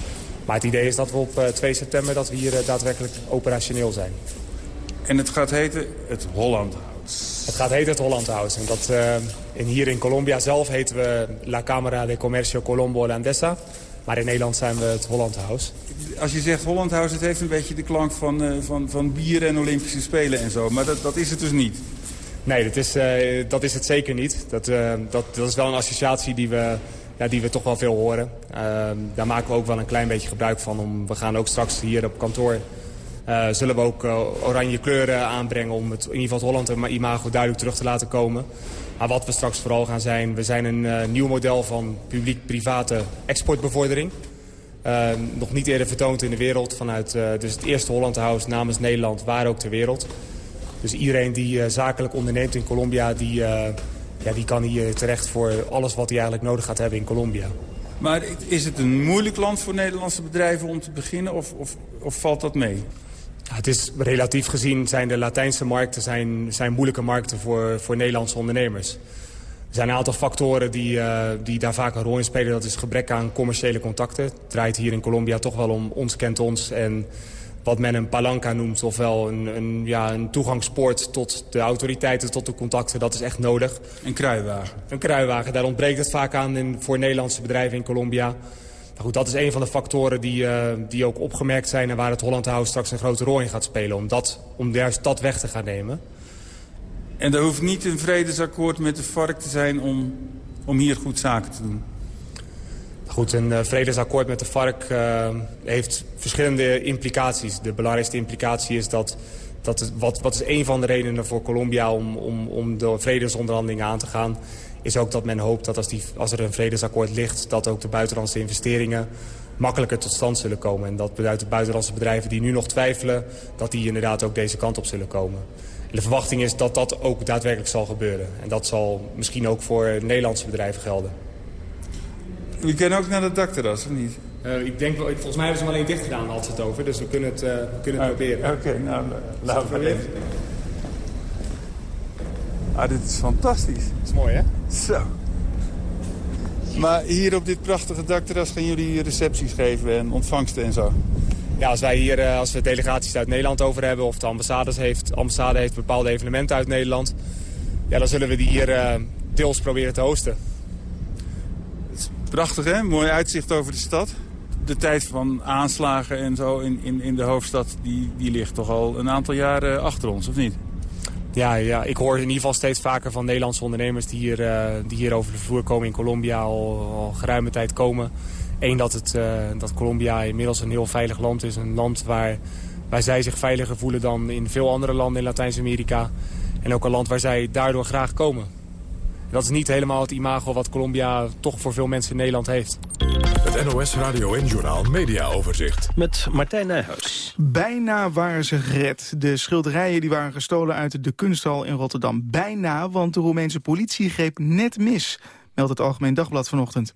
Maar het idee is dat we op eh, 2 september dat we hier eh, daadwerkelijk operationeel zijn. En het gaat heten het Holland House. Het gaat heten het Holland House. En, dat, eh, en hier in Colombia zelf heten we La Cámara de Comercio Colombo Holandesa. Maar in Nederland zijn we het Holland House. Als je zegt Holland House, het heeft een beetje de klank van, eh, van, van bier en Olympische Spelen en zo. Maar dat, dat is het dus niet. Nee, dat is, eh, dat is het zeker niet. Dat, eh, dat, dat is wel een associatie die we, ja, die we toch wel veel horen. Eh, daar maken we ook wel een klein beetje gebruik van. Om, we gaan ook straks hier op kantoor... eh, zullen we ook oranje kleuren aanbrengen om het, in ieder geval het Holland imago duidelijk terug te laten komen. Maar wat we straks vooral gaan zijn, we zijn een nieuw model van publiek-private exportbevordering. Eh, nog niet eerder vertoond in de wereld vanuit dus het eerste Holland House namens Nederland, waar ook ter wereld. Dus iedereen die eh, zakelijk onderneemt in Colombia, die, eh, ja, die kan hier terecht voor alles wat hij eigenlijk nodig gaat hebben in Colombia. Maar is het een moeilijk land voor Nederlandse bedrijven om te beginnen of, of, of valt dat mee? Ja, het is relatief gezien zijn de Latijnse markten zijn, zijn moeilijke markten voor, voor Nederlandse ondernemers. Er zijn een aantal factoren die, eh, die daar vaak een rol in spelen. Dat is gebrek aan commerciële contacten. Het draait hier in Colombia toch wel om ons kent ons en wat men een palanca noemt. Ofwel een, een, ja, een toegangspoort tot de autoriteiten, tot de contacten. Dat is echt nodig. Een kruiwagen. Een kruiwagen, daar ontbreekt het vaak aan in, voor Nederlandse bedrijven in Colombia. Maar goed, dat is een van de factoren die, eh, die ook opgemerkt zijn... en waar het Holland House straks een grote rol in gaat spelen. Om, dat, om juist dat weg te gaan nemen. En er hoeft niet een vredesakkoord met de vark te zijn om, om hier goed zaken te doen. Goed, een eh, vredesakkoord met de FARC eh, heeft verschillende implicaties. De belangrijkste implicatie is dat, dat wat, wat is een van de redenen voor Colombia om, om, om de vredesonderhandelingen aan te gaan, is ook dat men hoopt dat als, die, als er een vredesakkoord ligt, dat ook de buitenlandse investeringen makkelijker tot stand zullen komen. En dat de buitenlandse bedrijven die nu nog twijfelen, dat die inderdaad ook deze kant op zullen komen. En de verwachting is dat dat ook daadwerkelijk zal gebeuren. En dat zal misschien ook voor Nederlandse bedrijven gelden. We kunnen ook naar het dakterras, of niet? Uh, ik denk wel, volgens mij hebben ze hem alleen dicht gedaan, had ze het over. Dus we kunnen het, uh, we kunnen het Ah, proberen. Oké, nou, laten we even. Ah, dit is fantastisch. Dat is mooi, hè? Zo. Maar hier op dit prachtige dakterras gaan jullie recepties geven en ontvangsten en zo? Ja, als wij hier, uh, als we delegaties uit Nederland over hebben... of de ambassades heeft, ambassade heeft bepaalde evenementen uit Nederland... Ja, dan zullen we die hier uh, deels proberen te hosten. Prachtig, hè? Mooi uitzicht over de stad. De tijd van aanslagen en zo in, in, in de hoofdstad... Die, die ligt toch al een aantal jaren achter ons, of niet? Ja, ja, ik hoor in ieder geval steeds vaker van Nederlandse ondernemers... die hier, uh, die hier over de vloer komen in Colombia al, geruime tijd komen. Eén, dat, het, uh, dat Colombia inmiddels een heel veilig land is. Een land waar, waar zij zich veiliger voelen dan in veel andere landen in Latijns-Amerika. En ook een land waar zij daardoor graag komen. Dat is niet helemaal het imago wat Colombia toch voor veel mensen in Nederland heeft. Het NOS Radio en Journaal Media Overzicht. Met Martijn Nijhuis. Bijna waren ze gered. De schilderijen die waren gestolen uit de kunsthal in Rotterdam. Bijna, want de Roemeense politie greep net mis, meldt het Algemeen Dagblad vanochtend.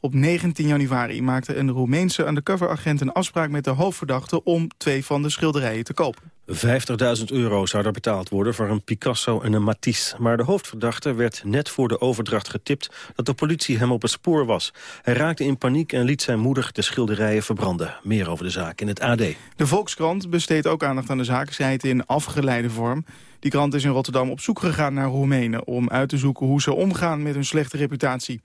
Op 19 januari maakte een Roemeense undercoveragent een afspraak met de hoofdverdachte om twee van de schilderijen te kopen. 50.000 euro zou er betaald worden voor een Picasso en een Matisse. Maar de hoofdverdachte werd net voor de overdracht getipt dat de politie hem op het spoor was. Hij raakte in paniek en liet zijn moeder de schilderijen verbranden. Meer over de zaak in het AD. De Volkskrant besteedt ook aandacht aan de zaak, zij het in afgeleide vorm. Die krant is in Rotterdam op zoek gegaan naar Roemenen om uit te zoeken hoe ze omgaan met hun slechte reputatie.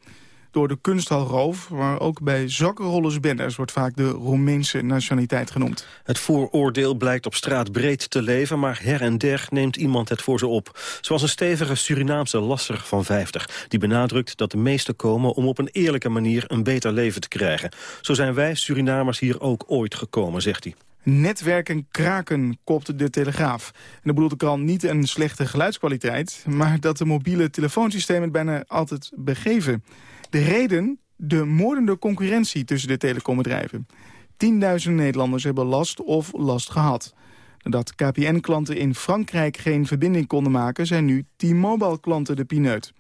Door de kunsthalroof. Maar ook bij zakkenrollersbenders wordt vaak de Roemeense nationaliteit genoemd. Het vooroordeel blijkt op straat breed te leven... maar her en der neemt iemand het voor ze op. Zoals een stevige Surinaamse lasser van 50... die benadrukt dat de meesten komen om op een eerlijke manier... een beter leven te krijgen. Zo zijn wij Surinamers hier ook ooit gekomen, zegt hij. Netwerken kraken, kopte de Telegraaf. En dan bedoelt de krant niet een slechte geluidskwaliteit... maar dat de mobiele telefoonsystemen het bijna altijd begeven. De reden? De moordende concurrentie tussen de telecombedrijven. Tienduizenden Nederlanders hebben last of last gehad. Nadat KPN-klanten in Frankrijk geen verbinding konden maken... zijn nu T-Mobile-klanten de pineut.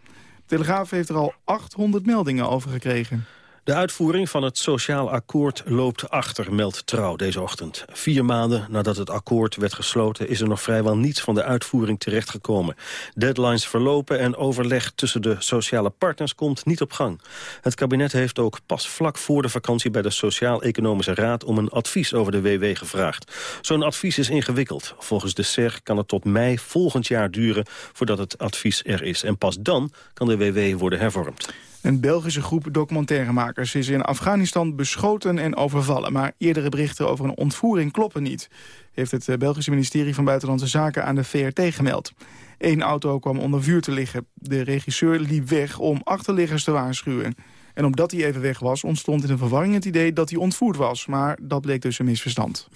Telegraaf heeft er al 800 meldingen over gekregen. De uitvoering van het sociaal akkoord loopt achter, meldt Trouw deze ochtend. Vier maanden nadat het akkoord werd gesloten... is er nog vrijwel niets van de uitvoering terechtgekomen. Deadlines verlopen en overleg tussen de sociale partners komt niet op gang. Het kabinet heeft ook pas vlak voor de vakantie... bij de Sociaal-Economische Raad om een advies over de WW gevraagd. Zo'n advies is ingewikkeld. Volgens de SER kan het tot mei volgend jaar duren... voordat het advies er is. En pas dan kan de WW worden hervormd. Een Belgische groep documentairemakers is in Afghanistan beschoten en overvallen. Maar eerdere berichten over een ontvoering kloppen niet. Heeft het eh, Belgische ministerie van Buitenlandse Zaken aan de VRT gemeld. Eén auto kwam onder vuur te liggen. De regisseur liep weg om achterliggers te waarschuwen. En omdat hij even weg was, ontstond in de verwarring het idee dat hij ontvoerd was. Maar dat bleek dus een misverstand.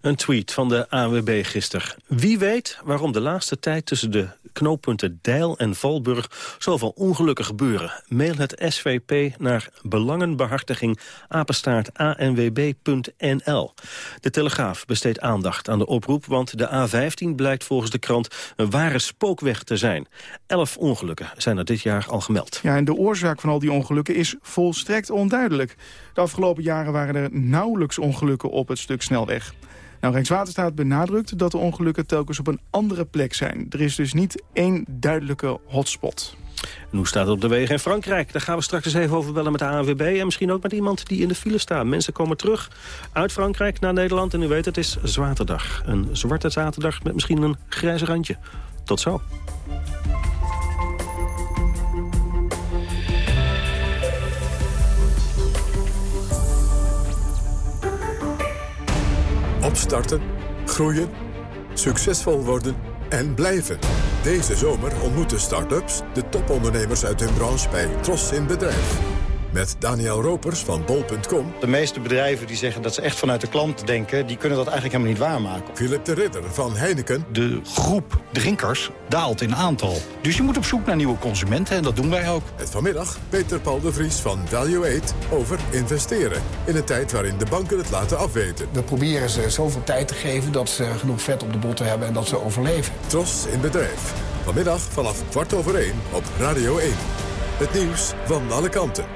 Een tweet van de AWB gisteren. Wie weet waarom de laatste tijd tussen de knooppunten Deil en Valburg zoveel ongelukken gebeuren. Mail het SVP naar belangenbehartiging apenstaart anwb.nl. De Telegraaf besteedt aandacht aan de oproep, want de A15 blijkt volgens de krant een ware spookweg te zijn. Elf ongelukken zijn er dit jaar al gemeld. Ja, en de oorzaak van al die ongelukken is volstrekt onduidelijk. De afgelopen jaren waren er nauwelijks ongelukken op het stuk snelweg. Nou, Rijkswaterstaat benadrukt dat de ongelukken telkens op een andere plek zijn. Er is dus niet één duidelijke hotspot. En hoe staat het op de wegen in Frankrijk? Daar gaan we straks eens even over bellen met de ANWB... en misschien ook met iemand die in de file staat. Mensen komen terug uit Frankrijk naar Nederland... en u weet, het is Zwaterdag. Een zwarte zaterdag met misschien een grijze randje. Tot zo. Opstarten, groeien, succesvol worden en blijven. Deze zomer ontmoeten start-ups de topondernemers uit hun branche bij Tros in Bedrijf. Met Daniel Ropers van bol.com. De meeste bedrijven die zeggen dat ze echt vanuit de klant denken... die kunnen dat eigenlijk helemaal niet waarmaken. Philip de Ridder van Heineken. De groep drinkers daalt in aantal. Dus je moet op zoek naar nieuwe consumenten en dat doen wij ook. Het vanmiddag Peter Paul de Vries van Value8 over investeren. In een tijd waarin de banken het laten afweten. We proberen ze zoveel tijd te geven dat ze genoeg vet op de botten hebben en dat ze overleven. Tros in bedrijf. Vanmiddag vanaf kwart over één op Radio 1. Het nieuws van alle kanten.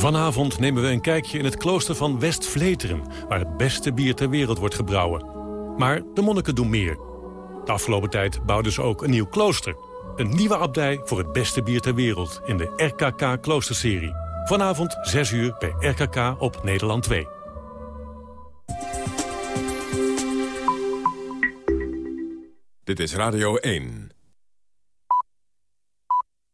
Vanavond nemen we een kijkje in het klooster van West-Vleteren... waar het beste bier ter wereld wordt gebrouwen. Maar de monniken doen meer. De afgelopen tijd bouwden ze ook een nieuw klooster. Een nieuwe abdij voor het beste bier ter wereld... in de RKK Kloosterserie. Vanavond 6 uur bij RKK op Nederland 2. Dit is Radio 1.